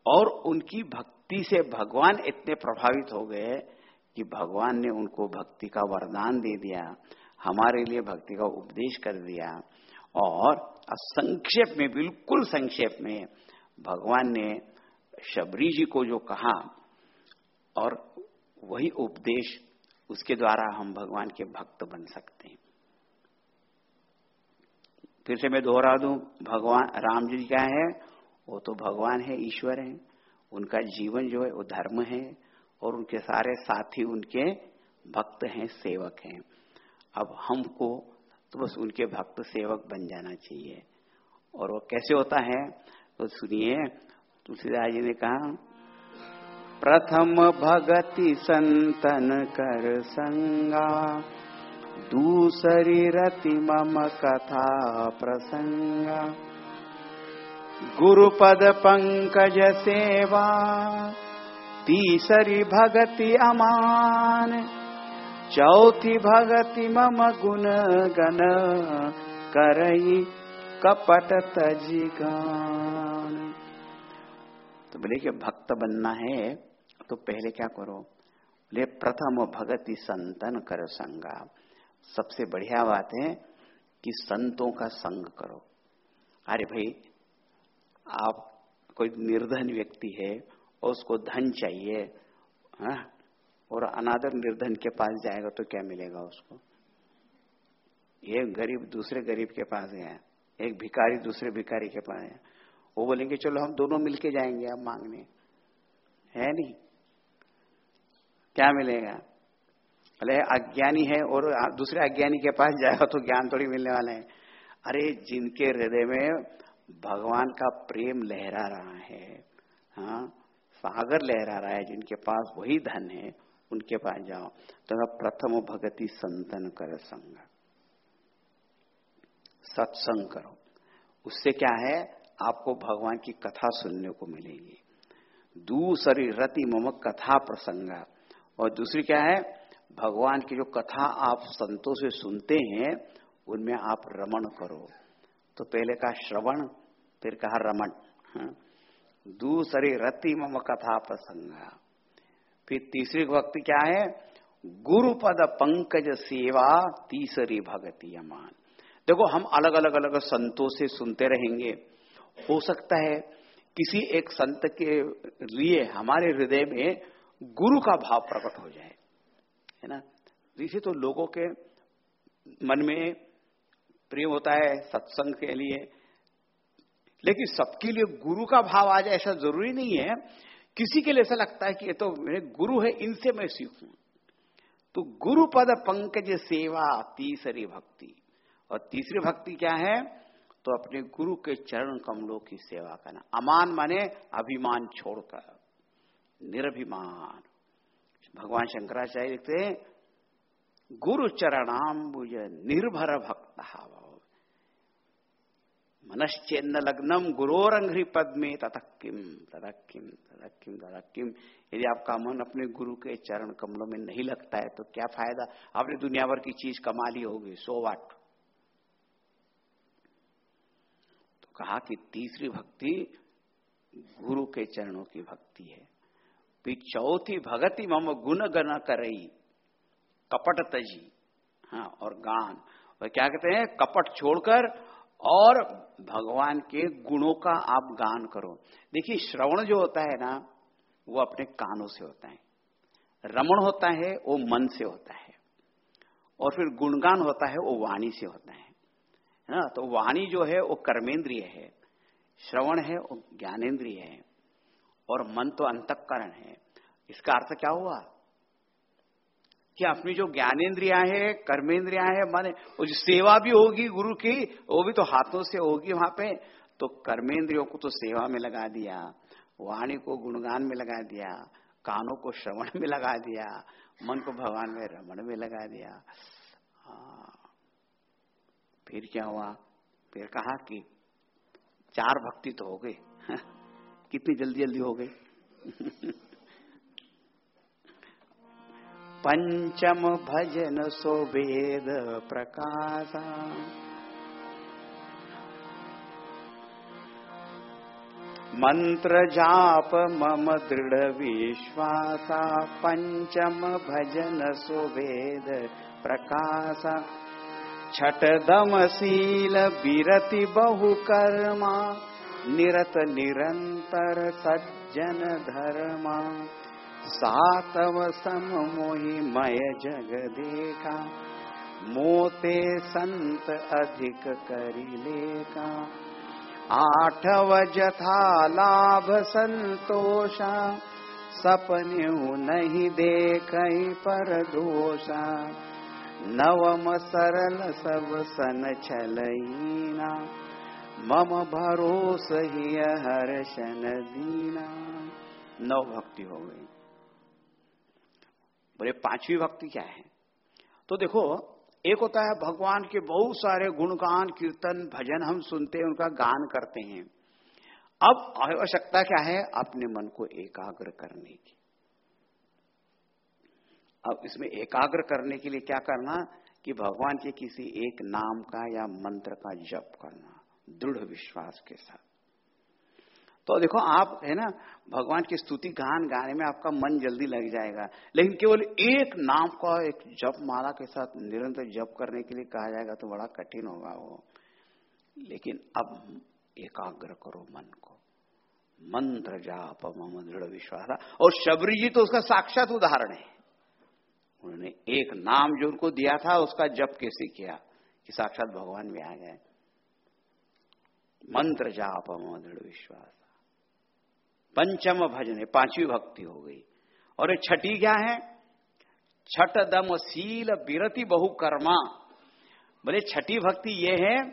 और उनकी भक्ति से भगवान इतने प्रभावित हो गए कि भगवान ने उनको भक्ति का वरदान दे दिया, हमारे लिए भक्ति का उपदेश कर दिया और संक्षेप में, बिल्कुल संक्षेप में भगवान ने शबरी जी को जो कहा और वही उपदेश उसके द्वारा हम भगवान के भक्त बन सकते हैं। फिर से मैं दोहरा दूँ, भगवान, राम जी क्या है? वो तो भगवान है, ईश्वर है। उनका जीवन जो है, वो धर्म है और उनके सारे साथी उनके भक्त हैं, सेवक हैं। अब हमको तो बस उनके भक्त, सेवक बन जाना चाहिए। और वो कैसे होता है? तो सुनिए, तुलसीदास जी ने कहा प्रथम भगति संतन कर संगा। दूसरी रति मम कथा प्रसंगा। गुरुपद पंकज सेवा। तीसरी भगति अमान। चौथी भगति मम गुण गण। करई कपट तजिगान। तो बोले कि भक्त बनना है तो पहले क्या करो? ले प्रथम भगति संतन कर संगा। सबसे बढ़िया बात है कि संतों का संग करो। अरे भाई, आप कोई निर्धन व्यक्ति है और उसको धन चाहिए, हा? और अनादर निर्धन के पास जाएगा तो क्या मिलेगा उसको? एक गरीब दूसरे गरीब के पास गया एक भिकारी दूसरे भिकारी के पास गया वो बोलेंगे, चलो, हम दोनों मिलके जाएँगे, आप मांगने। है नहीं? क्या मिलेगा? बोले अज्ञानी है और दूसरे अज्ञानी के पास जाएगा तो ज्ञान थोड़ी मिलने वाला है। अरे, जिनके हृदय में भगवान का प्रेम लहरा रहा है हाँ सागर लहरा रहा है, जिनके पास वही धन है, उनके पास जाओ। तो प्रथम भगति संतन कर संग। सत्संग करो। उससे क्या है? आपको भगवान की कथा सुनने को मिलेगी। दूसरी रति मम कथा प्रसंगा और दूसरी क्या है? भगवान की जो कथा आप संतों से सुनते हैं, उनमें आप रमण करो। तो पहले कहा श्रवण, फिर कहा रमन हाँ। दूसरी रति मम कथा प्रसंग। फिर तीसरी भक्ति क्या है? गुरुपद पंकज सेवा, तीसरी भक्ति अमान। देखो, हम अलग अलग अलग संतों से सुनते रहेंगे। हो सकता है किसी एक संत के लिए, हमारे हृदय में गुरु का भाव प्रकट हो जाए, है ना? इसे तो लोगों के मन में प्रेम होता है, सत्संग के लिए। लेकिन सबके लिए गुरु का भाव आ जाए ऐसा ज़रूरी नहीं है। किसी के लिए ऐसा लगता है कि ये तो मेरे गुरु है, इनसे मैं सीखूं तो गुरु पद पंकज सेवा, तीसरी भक्ति। और तीसरी भक्ति क्या है? तो अपने गुरु के चरण कमलों की सेवा करना। अमान माने, अभिमान छोड़कर। निरभिमान। भगवान शंकराचार्य लिखते गुरु चरणाम्बुज निर्भर भक्त मनश्चेन्न लग्नम गुरोरंघ्री पद में तथक्किम तथक्किम तथक्किम तथक्किम यदि आपका मन अपने गुरु के चरण कमलों में नहीं लगता है तो क्या फ़ायदा? आपने दुनिया भर की चीज़ कमा ली होगी सो वाट तो कहा कि तीसरी भक्ति गुरु के चरणों की भक्ति है। चौथी भगति मम गुण गण करई। कपट तजी। हाँ और गान। और क्या कहते हैं? कपट छोड़कर और भगवान के गुणों का आप गान करो। देखिए, श्रवण जो होता है ना, वो अपने कानों से होता है। रमण होता है, वो मन से होता है। और फिर गुणगान होता है, वो वाणी से होता है। ना तो वाणी जो है, वो कर्मेंद्रिय है। श्रवण है, वो ज्ञानेन्द्रिय है। और मन तो अंतकरण है। इसका अर्थ क्या हुआ? कि अपनी जो ज्ञानेन्द्रिया है कर्मेंद्रिया है, माने वो जो सेवा भी होगी गुरु की, वो भी तो हाथों से होगी वहाँ पे। तो कर्मेंद्रियों को तो सेवा में लगा दिया, वाणी को गुणगान में लगा दिया, कानों को श्रवण में लगा दिया, मन को भगवान में रमण में लगा दिया। फिर क्या हुआ? फिर कहा कि चार भक्ति तो हो गई। कितनी जल्दी जल्दी हो गई? पंचम भजन सो वेद प्रकाशा। मंत्र जाप मम दृढ़ विश्वासा। पंचम भजन सुवेद प्रकाश। छठ दम शील विरति बहु कर्मा निरत निरंतर सज्जन धर्मा, सातव सम मोहि मय जग देखा मोते संत अधिक करी लेका आठव जथा लाभ संतोषा, सपने नहीं देख पर दोषा। नवम सरल सब सन छलईना मम भरोस ही हर्षण दीना। नौ भक्ति हो गई। बोले, पांचवी भक्ति क्या है? तो देखो, एक होता है भगवान के बहुत सारे गुणगान, कीर्तन, भजन हम सुनते हैं, उनका गान करते हैं। अब आवश्यकता क्या है? अपने मन को एकाग्र करने की। अब इसमें एकाग्र करने के लिए क्या करना? कि भगवान के किसी एक नाम का या मंत्र का जप करना। दृढ़ विश्वास के साथ। तो देखो, आप है ना, भगवान की स्तुति गान गाने में आपका मन जल्दी लग जाएगा। लेकिन केवल एक नाम का एक जप माला के साथ निरंतर जप करने के लिए कहा जाएगा तो बड़ा कठिन होगा वो। लेकिन अब एकाग्र करो मन को। मंत्र जाप, मम दृढ़ विश्वास। और शबरी जी तो उसका साक्षात उदाहरण है। उन्होंने एक नाम जो उनको दिया था, उसका जप कैसे किया कि साक्षात भगवान में आ गए। मंत्र जाप दृढ़ विश्वास। पंचम भजन है, पांचवी भक्ति हो गई। और ये छठी क्या है? छठ दम शील विरति बहु कर्मा बोले, छठी भक्ति ये है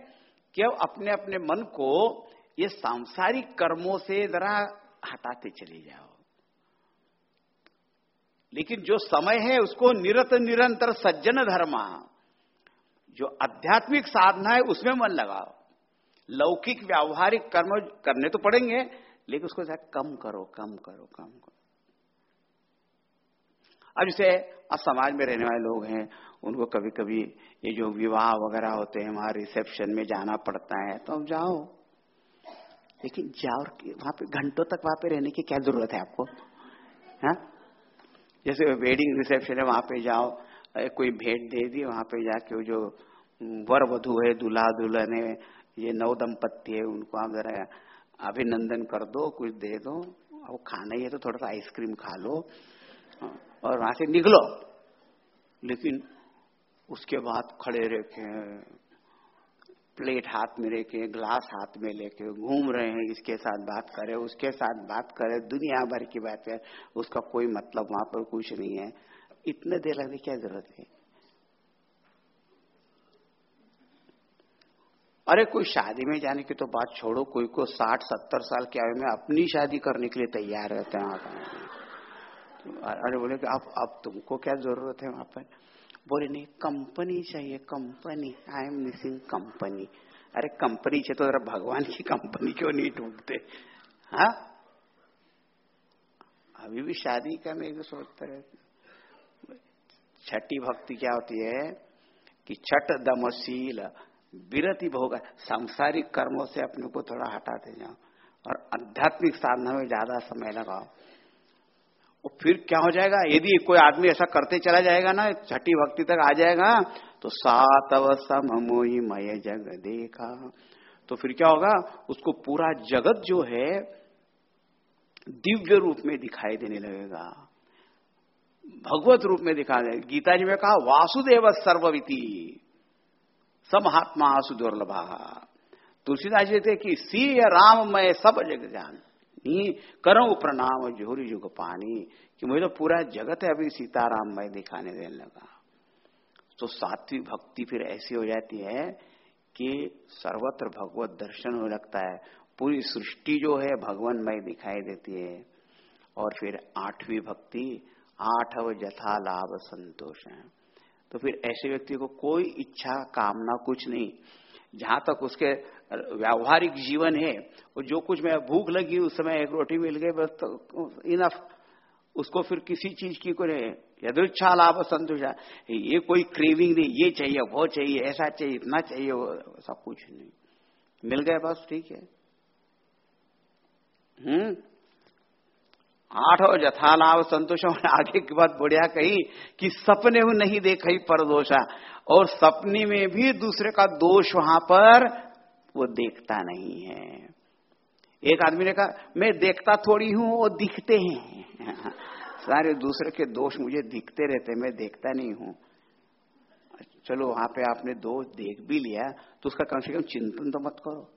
कि अब अपने अपने मन को ये सांसारिक कर्मों से जरा हटाते चले जाओ। लेकिन जो समय है, उसको निरत निरंतर सज्जन धर्मा। जो आध्यात्मिक साधना है, उसमें मन लगाओ। लौकिक व्यावहारिक कर्म करने तो पड़ेंगे, लेकिन उसको कम करो कम करो कम करो। अब जैसे अब समाज में रहने वाले लोग हैं, उनको कभी कभी ये जो विवाह वगैरह होते हैं, वहाँ रिसेप्शन में जाना पड़ता है तो अब जाओ। लेकिन जाओ वहाँ पे घंटों तक वहाँ पे रहने की क्या ज़रूरत है आपको? हा? जैसे वेडिंग रिसेप्शन है, वहाँ पे जाओ कोई भेंट दे दी, वहाँ पे जाके जो वर वधु है दूल्हा दुल्हन है ये नव दंपत्ति है, उनको आप जरा अभिनंदन कर दो, कुछ दे दो। अब खाना ही है तो थोड़ा सा आइसक्रीम खा लो और वहाँ से निकलो। लेकिन उसके बाद खड़े रखे, प्लेट हाथ में लेके, ग्लास हाथ में लेके, घूम रहे हैं, इसके साथ बात करे, उसके साथ बात करे, दुनिया भर की बात है उसका कोई मतलब वहाँ पर कुछ नहीं है। इतने देर लगने क्या ज़रूरत है? अरे, कोई शादी में जाने की तो बात छोड़ो, कोई को साठ, सत्तर साल की आयु में अपनी शादी करने के लिए तैयार रहते हैं वहाँ अरे, बोले कि आप अब तुमको क्या ज़रूरत है वहाँ पर? बोले, नहीं, कंपनी चाहिए, company. I am missing company अरे, कंपनी चाहिए तो जरा भगवान की कंपनी क्यों नहीं ढूंढते? हा? अभी भी शादी की सोचते रहते छठी भक्ति क्या होती है कि छठ दमशील। विरति भोग सांसारिक कर्मों से अपने को थोड़ा हटाते जाओ और आध्यात्मिक साधना में ज़्यादा समय लगाओ। और फिर क्या हो जाएगा? यदि कोई आदमी ऐसा करते चला जाएगा ना छठी भक्ति तक आ जाएगा तो सात अवसम मोही मय जग देखा। तो फिर क्या होगा? उसको पूरा जगत जो है, दिव्य रूप में दिखाई देने लगेगा। भगवत रूप में दिखा दे गीता जी में कहा, वासुदेव सर्वविति। महात्मा सुदुर्लभा तुलसीदास जी थे कि सी राम मैं सब जग जान। करो प्रणाम जोरी जुग पानी। कि मुझे तो पूरा जगत है, अभी सीताराम मैं दिखाने देने लगा। तो सात्विक भक्ति फिर ऐसी हो जाती है कि सर्वत्र भगवत दर्शन हो लगता है। पूरी सृष्टि जो है, भगवान मय दिखाई देती है। और फिर आठवीं भक्ति, आठव जथा लाभ संतोष है। तो फिर ऐसे व्यक्ति को कोई इच्छा, कामना कुछ नहीं। जहाँ तक उसके व्यावहारिक जीवन है वो जो कुछ मैं भूख लगी, उस समय एक रोटी मिल गई, बस तो इनफ उसको फिर किसी चीज़ की कोई यदुच्छा, लाभ संतोष ये कोई क्रेविंग नहीं। ये चाहिए, वो चाहिए, ऐसा चाहिए, इतना चाहिए, वो सब कुछ नहीं। मिल गए बस, ठीक है। हम्म? आठ और जथालाभ संतोष आगे की बात बढ़िया कही कि सपने में नहीं देखी पर दोषा और सपने में भी दूसरे का दोष वहाँ पर वो देखता नहीं है। एक आदमी ने कहा, मैं देखता थोड़ी हूँ, वो दिखते हैं। सारे दूसरे के दोष मुझे दिखते रहते मैं देखता नहीं हूँ। चलो, वहाँ पे आपने दोष देख भी लिया तो उसका कम से कम चिंतन तो मत करो।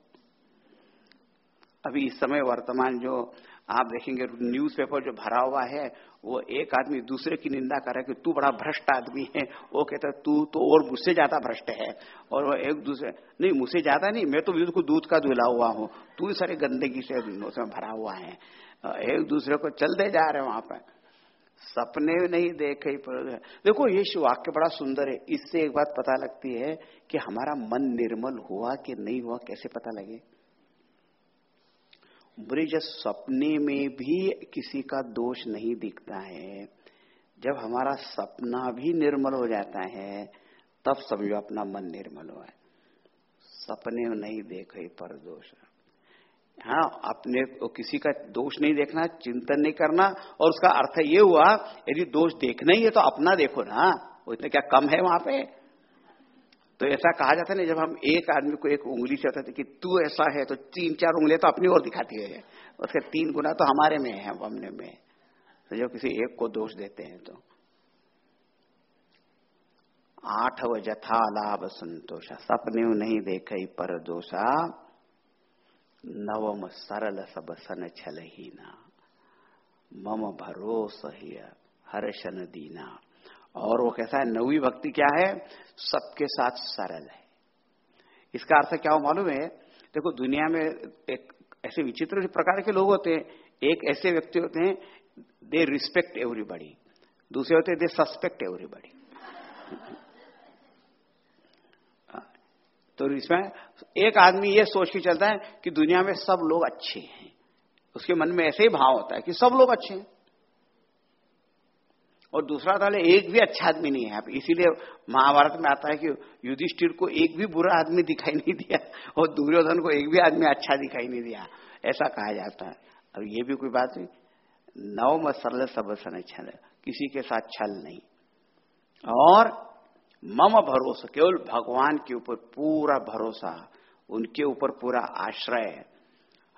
अभी इस समय वर्तमान जो आप देखेंगे न्यूज़पेपर जो भरा हुआ है, वो एक आदमी दूसरे की निंदा कर रहा है कि तू बड़ा भ्रष्ट आदमी है। वो कहता है, तू तो और मुझसे ज़्यादा भ्रष्ट है। और वो एक दूसरे, नहीं, मुझसे ज़्यादा नहीं, मैं तो बिल्कुल दूध का धुला हुआ हूँ। तू सारी गंदगी से उसमें भरा हुआ है। एक दूसरे को चलते जा रहे वहाँ पर। सपने नहीं देखे देखो ये वाक्य बड़ा सुंदर है। इससे एक बात पता लगती है कि हमारा मन निर्मल हुआ कि नहीं हुआ, कैसे पता लगे? ब्रिज सपने में भी किसी का दोष नहीं दिखता है। जब हमारा सपना भी निर्मल हो जाता है, तब समझो अपना मन निर्मल हुआ है। सपने में नहीं देखे पर दोष। हाँ अपने किसी का दोष नहीं देखना, चिंतन नहीं करना, और उसका अर्थ ये हुआ, यदि दोष देखना ही है तो अपना देखो ना, वो इतना क्या कम है वहाँ पे? तो ऐसा कहा जाता है ना, जब हम एक आदमी को एक उंगली से होता कि तू ऐसा है तो तीन चार उंगलियाँ तो अपनी ओर दिखाती है। उसके तीन गुना तो हमारे में है हमने में। तो जब किसी एक को दोष देते हैं तो। आठव जथा लाभ संतोष। सपने नहीं देखे पर दोषा। नवम सरल सब सन छल ही ना मम भरोस हर्षन दीना। और वो कहता है, नवी भक्ति क्या है? सबके साथ सरल है। इसका अर्थ क्या हो मालूम है? देखो, दुनिया में एक ऐसे विचित्र प्रकार के लोग होते हैं। एक ऐसे व्यक्ति होते हैं दे रिस्पेक्ट एवरीबडी दूसरे होते हैं दे सस्पेक्ट एवरीबडी तो इसमें एक आदमी ये सोच के चलता है कि दुनिया में सब लोग अच्छे हैं। उसके मन में ऐसे ही भाव होता है कि सब लोग अच्छे हैं। और दूसरा ताले एक भी अच्छा आदमी नहीं है। इसीलिए महाभारत में आता है कि युधिष्ठिर को एक भी बुरा आदमी दिखाई नहीं दिया और दुर्योधन को एक भी आदमी अच्छा दिखाई नहीं दिया। ऐसा कहा जाता है। अब ये भी कोई बात नहीं। नव सरल सब छल किसी के साथ छल नहीं। और मम भरोसा, केवल भगवान के ऊपर पूरा भरोसा, उनके ऊपर पूरा आश्रय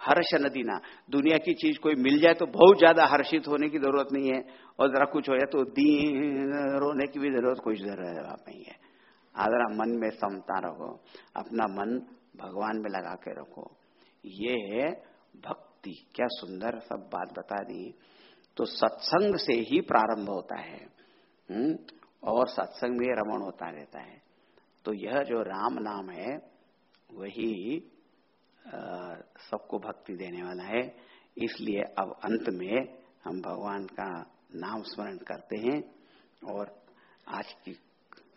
हर्ष ना दुनिया की चीज़ कोई मिल जाए तो बहुत ज़्यादा हर्षित होने की ज़रूरत नहीं है। और जरा कुछ हो जाए तो दीन रोने की भी ज़रूरत कुछ ज़रूरत नहीं है। आदरा मन में समता रखो अपना मन भगवान में लगा के रखो। ये है भक्ति। क्या सुंदर सब बात बता दी। तो सत्संग से ही प्रारंभ होता है हुँ? हम्म? और सत्संग में रमण होता रहता है। तो यह जो राम नाम है, वही सबको भक्ति देने वाला है। इसलिए अब अंत में हम भगवान का नाम स्मरण करते हैं और आज की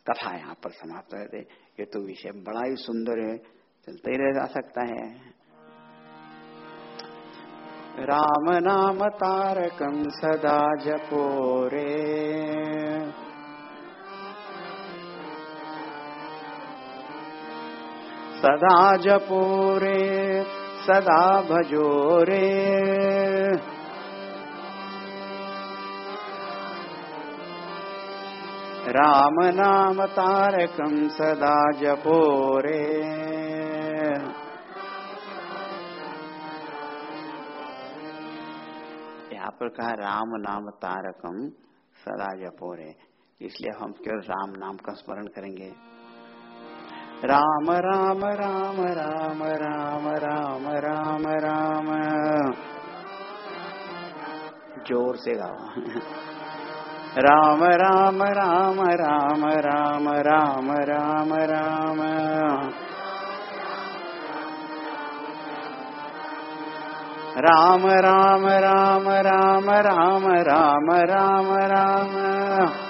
कथा यहाँ पर समाप्त रहते ये तो विषय बड़ा ही सुंदर है, चलते ही रह जा सकता है। राम नाम तारकम सदा जपो रे। सदा जपो रे, सदा भजो रे। राम नाम तारकम सदा जपो रे। यहाँ पर कहा राम नाम तारकम सदा जपो रे, इसलिए हम केवल राम नाम का स्मरण करेंगे। राम राम राम राम राम राम राम राम ज़ोर से गाओ राम राम राम राम राम राम राम राम राम राम राम राम राम राम राम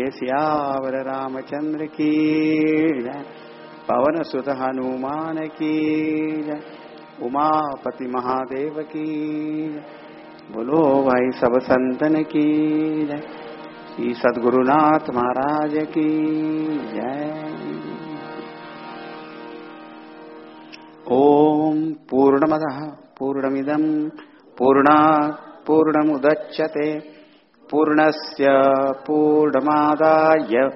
बोले, सियावर रामचंद्र की पवन सुत हनुमान की उमापति महादेव की बोलो भाई, सब संतन की श्री सदगुरुनाथ महाराज की जय। ओम पूर्णमदः, पूर्णमिदं पूर्णात् पूर्णमुदच्यते पूर्णस्य पूर्णमादाय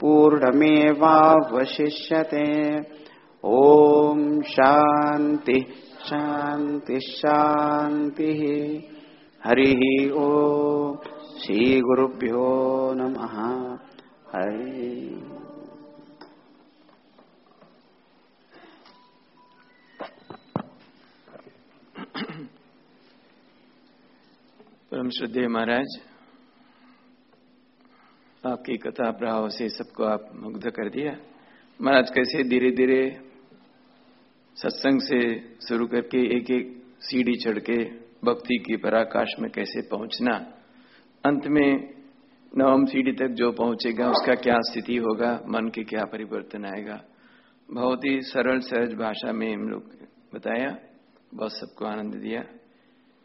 पूर्णमेवावशिष्यते। ॐ शान्ति शान्ति, शान्तिः। हरिः ॐ श्रीगुरुभ्यो नमः। हरि। परम श्रद्धेय महाराज आपकी कथा प्रभाव से सबको आप मुग्ध कर दिया। महाराज कैसे धीरे धीरे सत्संग से शुरू करके एक एक सीढ़ी चढ़ के भक्ति की पराकाश में कैसे पहुँचना। अंत में नवम सीढ़ी तक जो पहुंचेगा, उसका क्या स्थिति होगा, मन के क्या परिवर्तन आएगा। बहुत ही सरल, सहज भाषा में हम लोग बताया, बहुत सबको आनंद दिया।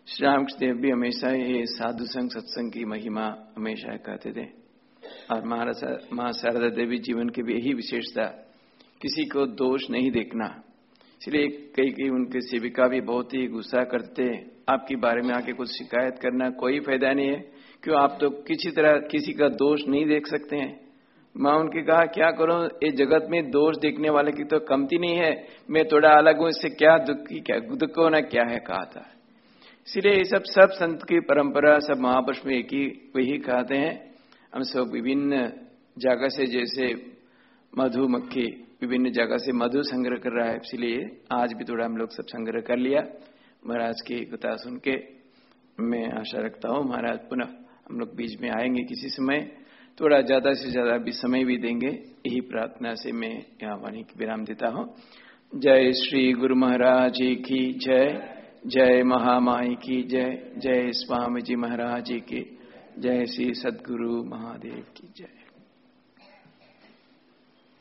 श्री रामकृष्ण देव भी हमेशा ये साधु संघ सत्संग की महिमा हमेशा कहते थे। और माँ शारदा देवी जीवन की भी यही विशेषता, किसी को दोष नहीं देखना। इसलिए कई कई उनके सेविका भी बहुत ही गुस्सा करते आपके बारे में आके कुछ शिकायत करना कोई फ़ायदा नहीं है। क्यों? आप तो किसी तरह किसी का दोष नहीं देख सकते हैं। माँ उनके कहा, क्या करो? ये जगत में दोष देखने वाले की तो कमती नहीं है। मैं थोड़ा अलग हूँ, इससे क्या दुख की क्या दुख होना, क्या है? कहा था। इसलिए ये सब सब संत की परंपरा, सब महापुरुष में एक ही, वही कहते हैं। हम सब विभिन्न जगह से जैसे मधुमक्खी विभिन्न जगह से मधु संग्रह कर रहा है, इसलिए आज भी थोड़ा हम लोग सब संग्रह कर लिया। महाराज की कथा सुन के मैं आशा रखता हूँ, महाराज पुनः हम लोग बीच में आएँगे किसी समय। थोड़ा ज़्यादा से ज़्यादा भी समय भी देंगे, यही प्रार्थना से मैं यहाँ वाणी की विराम देता हूँ। जय श्री गुरु महाराज की जय जय महामाई की जय जय स्वामी जी महाराज की जय श्री सदगुरु महादेव की जय।